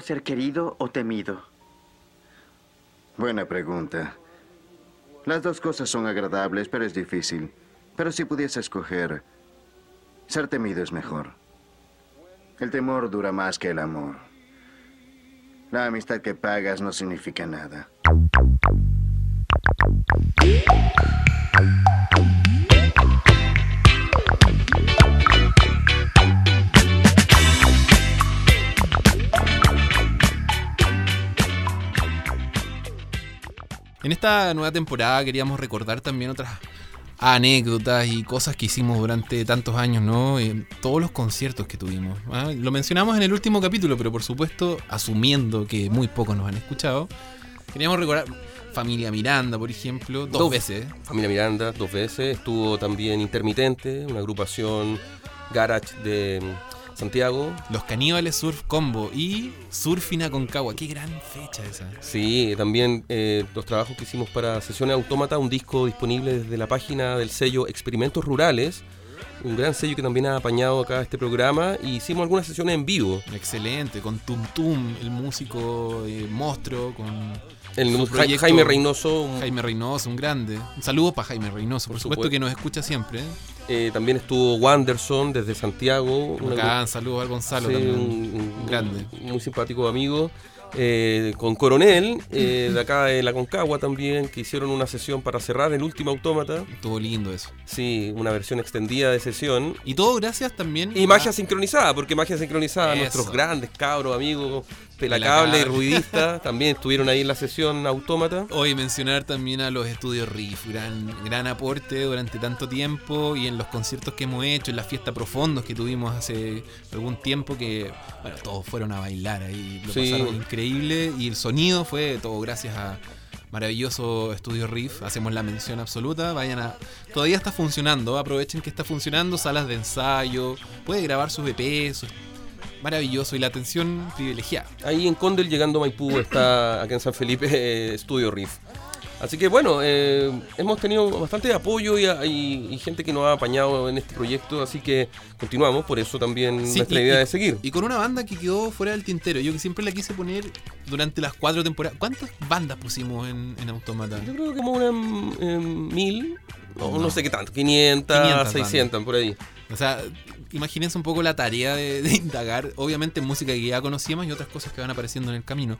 Ser querido o temido? Buena pregunta. Las dos cosas son agradables, pero es difícil. Pero si pudiese escoger, ser temido es mejor. El temor dura más que el amor. La amistad que pagas no significa nada. En esta nueva temporada queríamos recordar también otras anécdotas y cosas que hicimos durante tantos años, ¿no? Eh, todos los conciertos que tuvimos. ¿ah? Lo mencionamos en el último capítulo, pero por supuesto, asumiendo que muy pocos nos han escuchado, queríamos recordar Familia Miranda, por ejemplo, dos, Dos. veces. Familia Miranda, dos veces. Estuvo también Intermitente, una agrupación garage de Santiago. Los Caníbales Surf Combo y Surfing Aconcagua. Qué gran fecha esa. Sí, también eh, los trabajos que hicimos para Sesiones Autómata, un disco disponible desde la página del sello Experimentos Rurales, un gran sello que también ha apañado acá este programa, y hicimos algunas sesiones en vivo. Excelente, con Tum Tum, el músico eh, monstruo, con El proyecto- Jaime Reynoso, un- Jaime Reynoso, un grande. Un saludo para Jaime Reynoso, por, Por supuesto, supuesto. que nos escucha siempre. ¿Eh? también estuvo Wanderson desde Santiago, Bacán, saludos al Gonzalo Sí, también. un- un- grande. un muy simpático amigo. eh, con Coronel, eh, de acá de la Concagua también, que hicieron una sesión para cerrar el último autómata. Estuvo lindo eso. Sí, una versión extendida de sesión. Y todo gracias también. Y a- magia sincronizada, porque magia sincronizada, Eso. nuestros grandes cabros, amigos, pelacable y ruidista, [LAUGHS] también estuvieron ahí en la sesión autómata. Hoy mencionar también a los estudios Riff, gran, gran aporte durante tanto tiempo y en los conciertos que hemos hecho, en la fiesta profundos que tuvimos hace algún tiempo que, bueno, todos fueron a bailar ahí, lo Sí. pasaron increíble y el sonido fue todo gracias a maravilloso estudio Riff, hacemos la mención absoluta, vayan a... Todavía está funcionando, aprovechen que está funcionando, salas de ensayo, puede grabar sus EPs, maravilloso y la atención privilegiada. Ahí en Condel, llegando a Maipú, está acá en San Felipe, [LAUGHS] eh, Estudio Riff. Así que bueno, eh, hemos tenido bastante apoyo y, y- y gente que nos ha apañado en este proyecto, así que continuamos, por eso también Sí, nuestra y- idea de seguir. Y con una banda que quedó fuera del tintero. Yo que siempre la quise poner durante las cuatro temporadas. ¿Cuántas bandas pusimos en, en Automata? Yo creo que como una eh, mil, no, No. no sé qué tanto, 500, 500 600, por ahí. O sea, imagínense un poco la tarea de, de indagar, obviamente música que ya conocíamos y otras cosas que van apareciendo en el camino.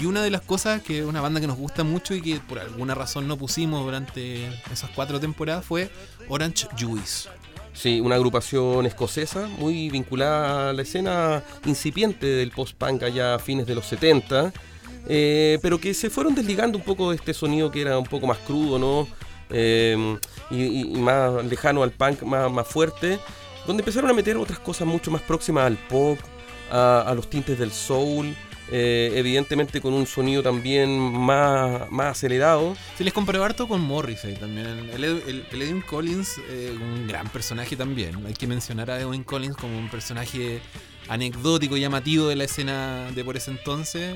Y una de las cosas que es una banda que nos gusta mucho y que por alguna razón no pusimos durante esas cuatro temporadas fue Orange Juice. Sí, una agrupación escocesa muy vinculada a la escena incipiente del post-punk allá a fines de los 70, eh, pero que se fueron desligando un poco de este sonido que era un poco más crudo, ¿no? Eh, y, y- más lejano al punk, más, más fuerte, donde empezaron a meter otras cosas mucho más próximas al pop, a, a los tintes del soul. eh, evidentemente con un sonido también más, más acelerado. Se les comparó harto con Morrissey también. El, el- el Edwin Collins, eh, un gran personaje también. Hay que mencionar a Edwin Collins como un personaje anecdótico llamativo de la escena de por ese entonces.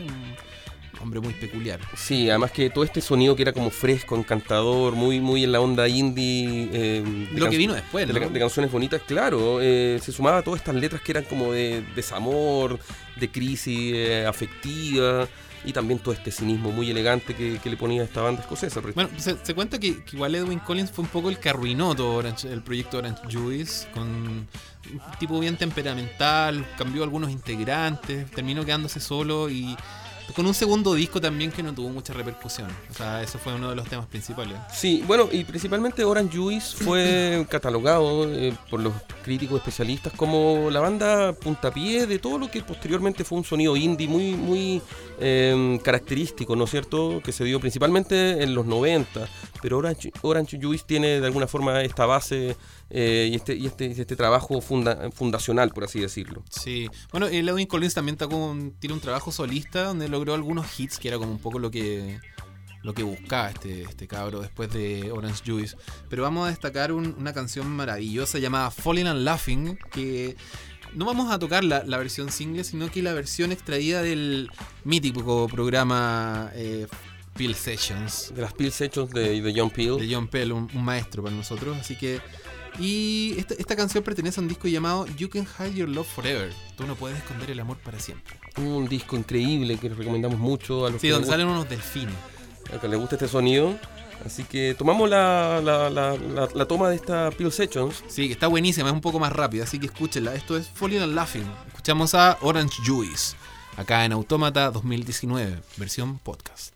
Hombre muy peculiar. Sí, además que todo este sonido que era como fresco, encantador, muy, muy en la onda indie. eh, de Lo que vino después, de, ¿no? de canciones bonitas, claro. eh, se sumaba a todas estas letras que eran como de desamor, de crisis eh, afectiva. Y también todo este cinismo muy elegante que, que le ponía a esta banda escocesa. Bueno, se, se cuenta que, que igual Edwin Collins fue un poco el que arruinó todo Orange- el proyecto Orange Juice, con un tipo bien temperamental, cambió algunos integrantes, terminó quedándose solo y con un segundo disco también que no tuvo mucha repercusión. O sea, eso fue uno de los temas principales. Sí, bueno, y principalmente Orange Juice fue [CLEARS THROAT] catalogado eh, por los críticos especialistas como la banda puntapié de todo lo que posteriormente fue un sonido indie muy, muy eh, característico, ¿no es cierto? Que se dio principalmente en los 90, pero Orange, Juice tiene de alguna forma esta base eh, y, este, este, este trabajo funda- fundacional, por así decirlo. Sí, bueno, el Edwin Collins también está con- tiene un trabajo solista donde logró algunos hits que era como un poco lo que lo que buscaba este, este cabro después de Orange Juice. Pero vamos a destacar un- una canción maravillosa llamada Falling and Laughing, que no vamos a tocar la, la versión single, sino que la versión extraída del mítico programa eh, Peel Sessions De las Peel Sessions de, de John Peel. de John Pell, un, un maestro para nosotros. Así que Y esta, esta canción pertenece a un disco llamado You Can Hide Your Love Forever. Tú no puedes esconder el amor para siempre. Un disco increíble que recomendamos mucho a los Sí, que donde salen unos delfines. a que les gusta este sonido. Así que tomamos la, la- la- la- toma de esta Peel Sessions. Sí, que está buenísima, es un poco más rápida, así que escúchenla. Esto es Falling and Laughing. Escuchamos a Orange Juice, acá en Autómata 2019, versión podcast.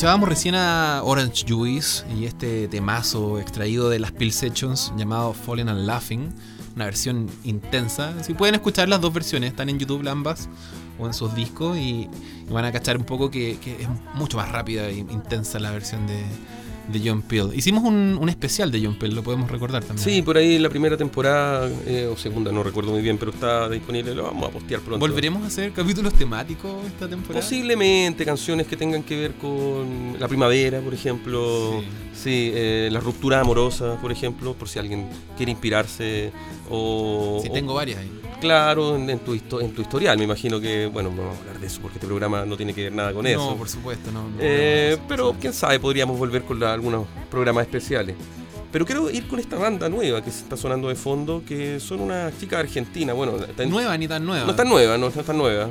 Escuchábamos recién a Orange Juice y este temazo extraído de las Pill Sessions llamado Fallen and Laughing, una versión intensa. Si pueden escuchar las dos versiones, están en YouTube ambas o en sus discos y, y van a cachar un poco que, que es mucho más rápida e intensa la versión de, de John Peel. Hicimos un, un especial de John Peel, lo podemos recordar también. Sí, por ahí la primera temporada eh, o segunda, no recuerdo muy bien, pero está disponible. Lo vamos a postear pronto. ¿Volveremos a hacer capítulos temáticos esta temporada? Posiblemente canciones que tengan que ver con la primavera, por ejemplo. Sí, eh, la ruptura amorosa, por ejemplo, por si alguien quiere inspirarse. O, Sí, o- tengo varias ahí. Claro, en, en tu, histo- en tu historial, me imagino que, bueno, no vamos a hablar de eso porque este programa no tiene que ver nada con eso. No, por supuesto, no. no Eh, pero quién sabe, podríamos volver con la- algunos programas especiales. Pero quiero ir con esta banda nueva que se está sonando de fondo, que son una chica argentina, bueno, Nueva ni tan nueva. no tan nueva, no, no es tan nueva.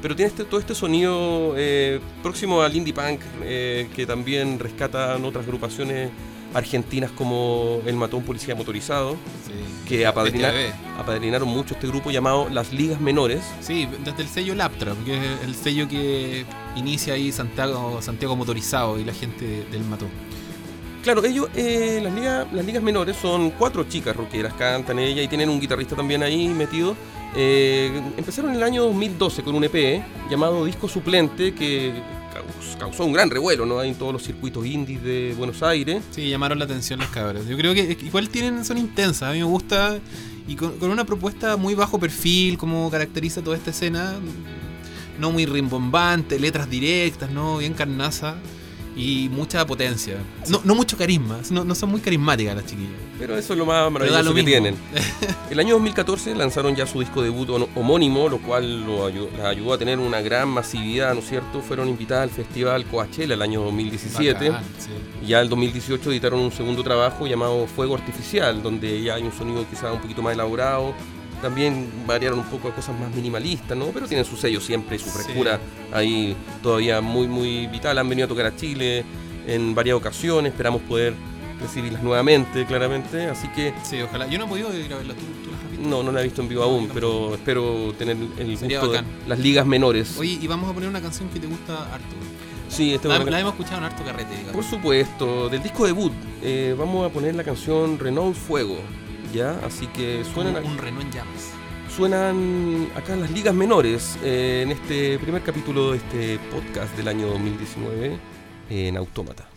Pero tiene este, todo este sonido eh, próximo al indie punk eh, que también rescatan otras agrupaciones argentinas como El Matón Policía Motorizado, Sí. que apadrinaron mucho este grupo llamado Las Ligas Menores. Sí, desde el sello Laptrap, que es el sello que inicia ahí Santiago, Santiago Motorizado y la gente del Matón. Claro, ellos, eh, las, ligas, las ligas menores son cuatro chicas rockeras, cantan ella y tienen un guitarrista también ahí metido. Eh, empezaron en el año 2012 con un EP llamado Disco Suplente que causó un gran revuelo ¿no? Ahí en todos los circuitos indies de Buenos Aires. Sí, llamaron la atención las cabras. Yo creo que igual tienen, son intensas, a mí me gusta. Y con, con una propuesta muy bajo perfil, como caracteriza toda esta escena. No muy rimbombante, letras directas, ¿no? Bien carnaza. Y mucha potencia. No, no mucho carisma, no, no son muy carismáticas las chiquillas. Pero eso es lo más maravilloso lo que mismo. tienen. [LAUGHS] El año 2014 lanzaron ya su disco debut homónimo, lo cual lo ayudó, las ayudó a tener una gran masividad, ¿no es cierto? Fueron invitadas al Festival Coachella el año 2017. Bacán, sí. Ya el 2018 editaron un segundo trabajo llamado Fuego Artificial, donde ya hay un sonido quizá un poquito más elaborado. También variaron un poco a cosas más minimalistas, ¿no? Pero tienen su sello siempre, su Sí. frescura ahí todavía muy, muy vital. Han venido a tocar a Chile en varias ocasiones. Esperamos poder recibirlas nuevamente, claramente. Así que Sí, ojalá. Yo no he podido ir a verlas, ¿tú, tú las has visto? no, no la he visto en vivo aún, pero espero tener el gusto de las ligas menores. Oye, y vamos a poner una canción que te gusta harto. sí, este es La, la hemos escuchado en harto carrete, digamos. Por supuesto, del disco debut eh, vamos a poner la canción Renault Fuego, ¿ya? Así que suenan, un, un Renault en llamas. suenan acá en las ligas menores eh, en este primer capítulo de este podcast del año 2019 en Autómata.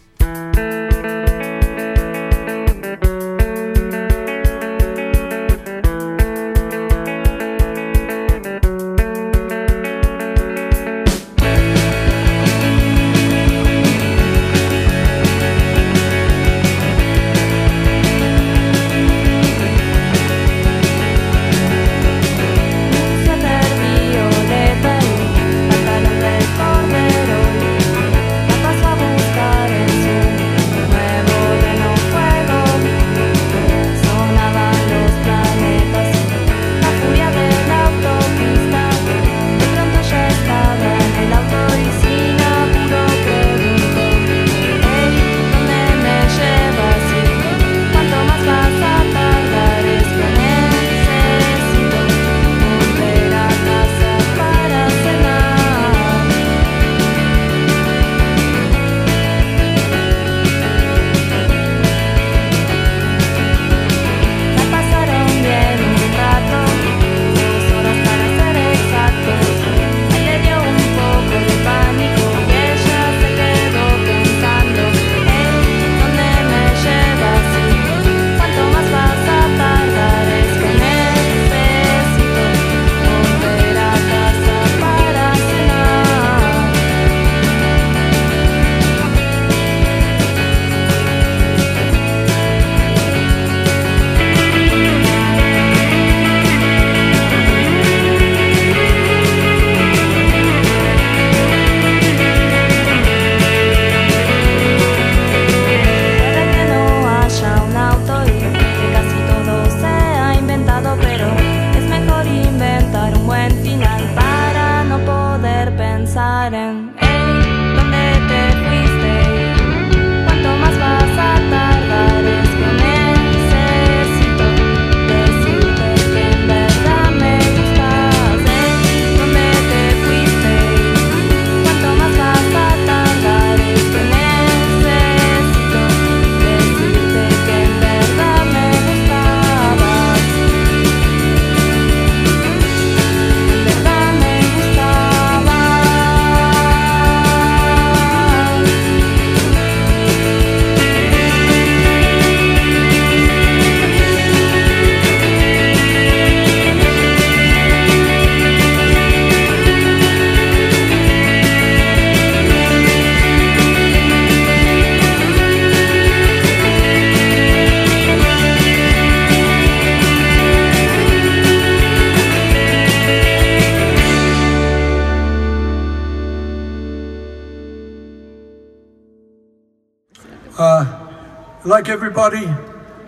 Like everybody,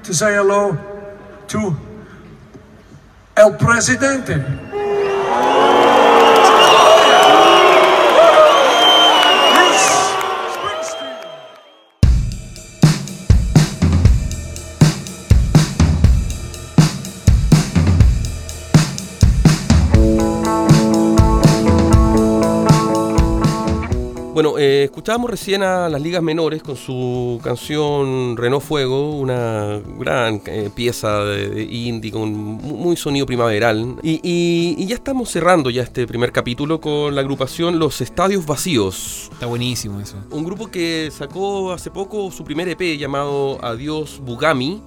to say hello to El Presidente. Bueno, eh, escuchábamos recién a las ligas menores con su canción Renault Fuego, una gran eh, pieza de, de indie con mu- muy sonido primaveral. Y, y- y ya estamos cerrando ya este primer capítulo con la agrupación Los Estadios Vacíos. Está buenísimo eso. Un grupo que sacó hace poco su primer EP llamado Adiós Bugami.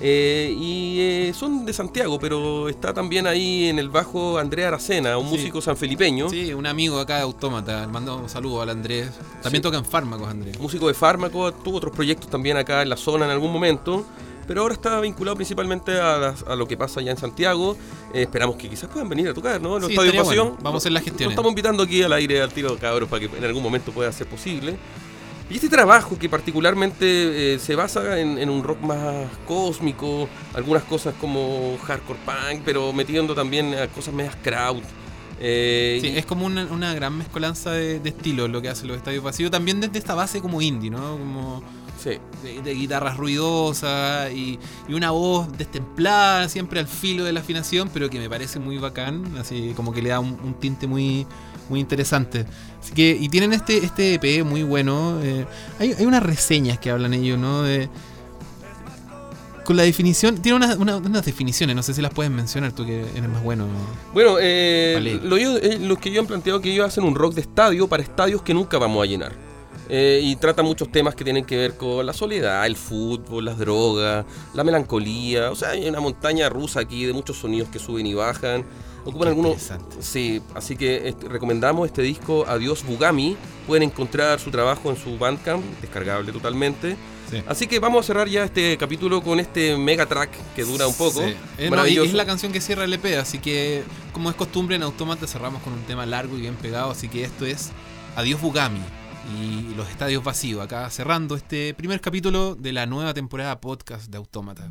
Eh, y eh, son de Santiago, pero está también ahí en el bajo Andrea Aracena, un Sí. músico sanfelipeño. Sí, un amigo acá de Autómata. Le mando un saludo al Andrés. También Sí. toca en fármacos, Andrés. músico de fármaco, tuvo otros proyectos también acá en la zona en algún momento, pero ahora está vinculado principalmente a, las- a lo que pasa allá en Santiago. Eh, esperamos que quizás puedan venir a tocar, ¿no? Los Sí, bueno. Vamos a hacer las Lo gestiones. estamos invitando aquí al aire, al tiro, cabros, para que en algún momento pueda ser posible. Y este trabajo que particularmente eh, se basa en, en un rock más cósmico, algunas cosas como hardcore punk, pero metiendo también a cosas medias crowd. Eh, Sí, y- es como una, una gran mezcolanza de, de estilos lo que hacen los estadios vacíos. También desde esta base como indie, ¿no? Como sí. de, de guitarras ruidosas y, y una voz destemplada, siempre al filo de la afinación, pero que me parece muy bacán. Así como que le da un, un tinte muy, muy interesante. Así que, y tienen este, este EP muy bueno. eh, hay, hay unas reseñas que hablan ellos, ¿no? De, con la definición, tiene unas, una- unas definiciones, no sé si las puedes mencionar tú que eres más bueno. Bueno, eh, lo, ellos- eh, lo que ellos han planteado que ellos hacen un rock de estadio para estadios que nunca vamos a llenar. Eh, y trata muchos temas que tienen que ver con la soledad, el fútbol, las drogas, la melancolía. O sea, hay una montaña rusa aquí de muchos sonidos que suben y bajan. Ocupan algunos. Sí, así que este, recomendamos este disco Adiós Bugami. Pueden encontrar su trabajo en su Bandcamp, descargable totalmente. Sí. Así que vamos a cerrar ya este capítulo con este mega track que dura un poco. Sí. Eh, Maravilloso. es la canción que cierra el EP, así que como es costumbre en Automata cerramos con un tema largo y bien pegado, así que esto es Adiós Bugami y los estadios vacíos, acá cerrando este primer capítulo de la nueva temporada podcast de Automata.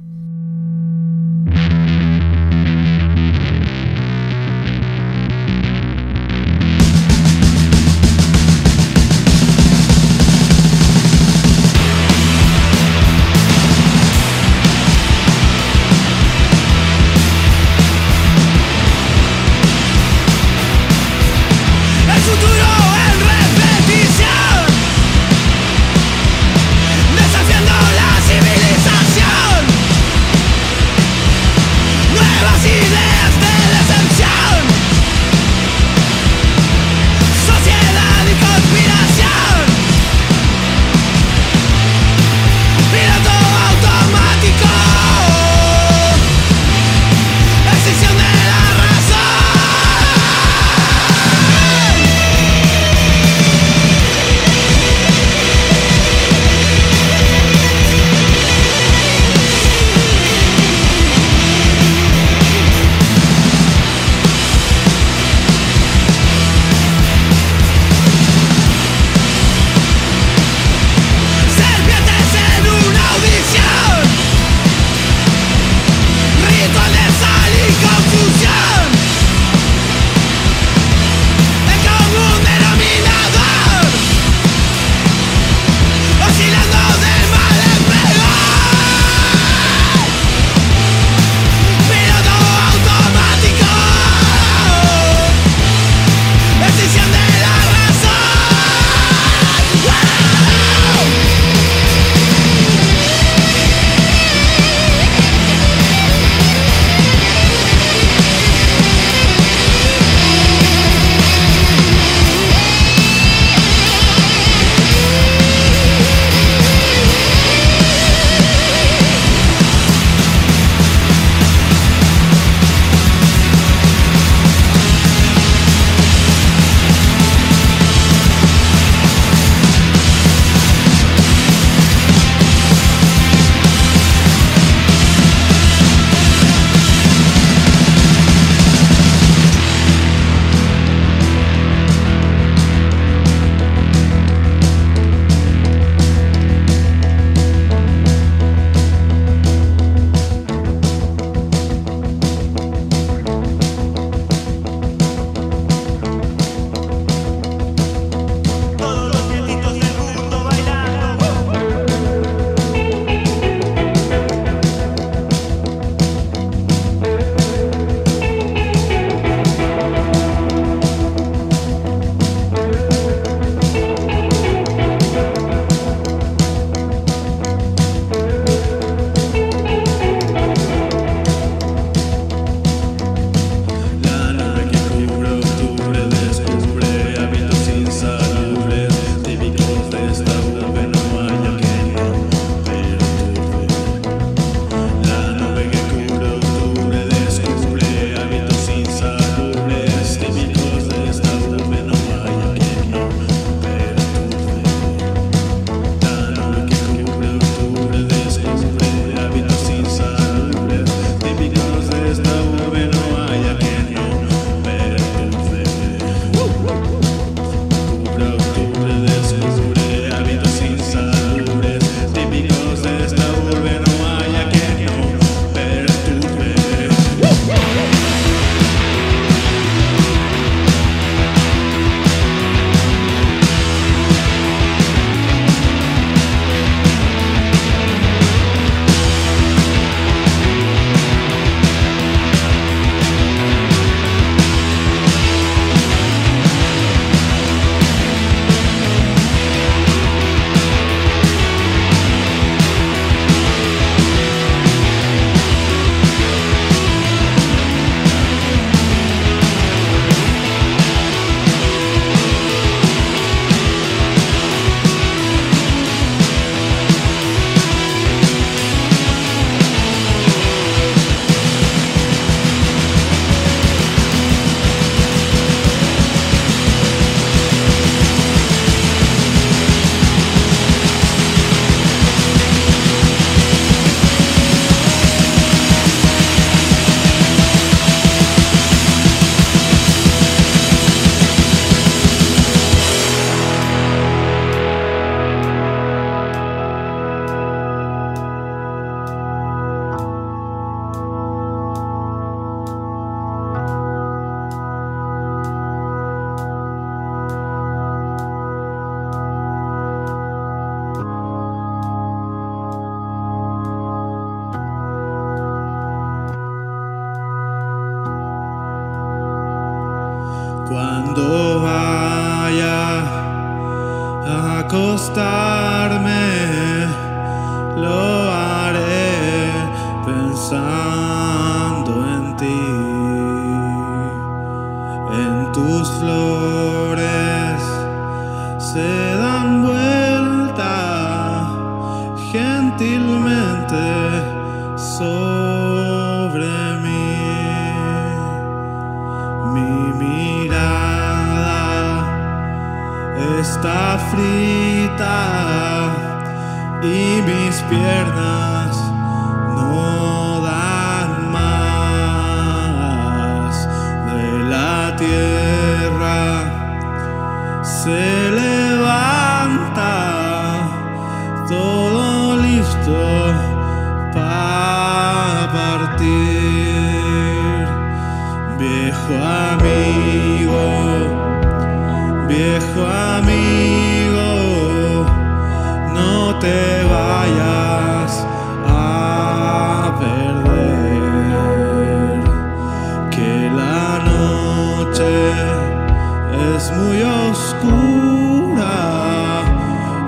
es muy oscura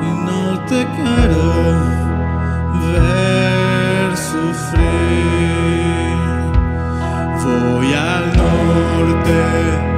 y no te quiero ver sufrir. Voy al norte.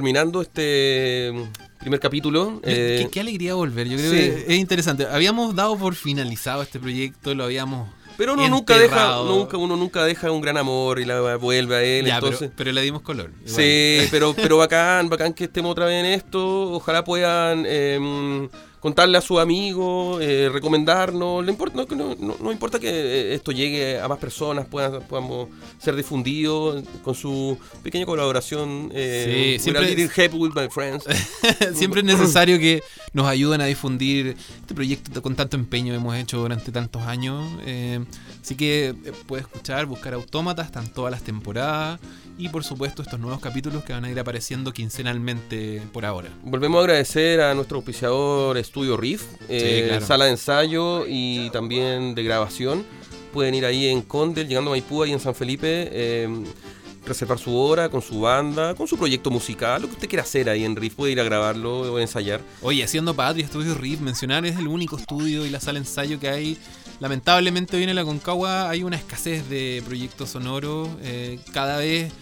Terminando este primer capítulo. Qué, Eh, qué alegría volver, yo creo sí. que es interesante. Habíamos dado por finalizado este proyecto, lo habíamos. pero uno nunca deja, nunca, uno nunca deja un gran amor y la vuelve a él. Ya, entonces, pero, pero le dimos color. igual. Sí, pero, pero bacán, bacán que estemos otra vez en esto. Ojalá puedan eh, contarle a sus amigos, eh, recomendarnos. No importa, no, no- no- importa que eh, esto llegue a más personas, puedan, podamos ser difundidos con su pequeña colaboración. Eh, Sí, siempre- help with my friends. [LAUGHS] Siempre es necesario que nos ayuden a difundir este proyecto con tanto empeño que hemos hecho durante tantos años. Eh, así que eh, puedes escuchar, buscar Autómatas, están todas las temporadas y por supuesto estos nuevos capítulos que van a ir apareciendo quincenalmente por ahora. Volvemos a agradecer a nuestro auspiciador Estudio Riff, eh, claro. sala de ensayo y también de grabación. Pueden ir ahí en Condel, llegando a Maipú, ahí en San Felipe, eh, reservar su hora con su banda, con su proyecto musical, lo que usted quiera hacer ahí en Riff, puede ir a grabarlo o ensayar. Oye, haciendo Patria Estudio Riff, mencionar es el único estudio y la sala ensayo que hay. Lamentablemente hoy en la Concagua hay una escasez de proyectos sonoros. eh, cada vez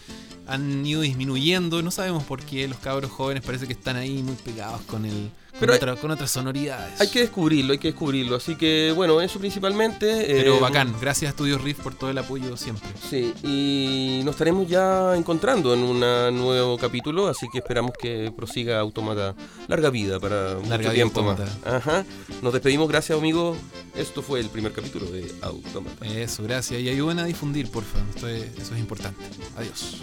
han ido disminuyendo. No sabemos por qué los cabros jóvenes parece que están ahí muy pegados con el con, Pero hay- con otras sonoridades. Hay que descubrirlo, hay que descubrirlo. Así que, bueno, eso principalmente. Pero eh, bacán, gracias a Estudio Riff por todo el apoyo siempre. Sí, y nos estaremos ya encontrando en un nuevo capítulo, así que esperamos que prosiga Automata. Larga vida para Larga mucho vida, tiempo más. Autómata. Ajá. Nos despedimos, gracias amigos. Esto fue el primer capítulo de Automata. Eso, gracias. Y ayuden a difundir, porfa. Esto es- eso es importante. Adiós.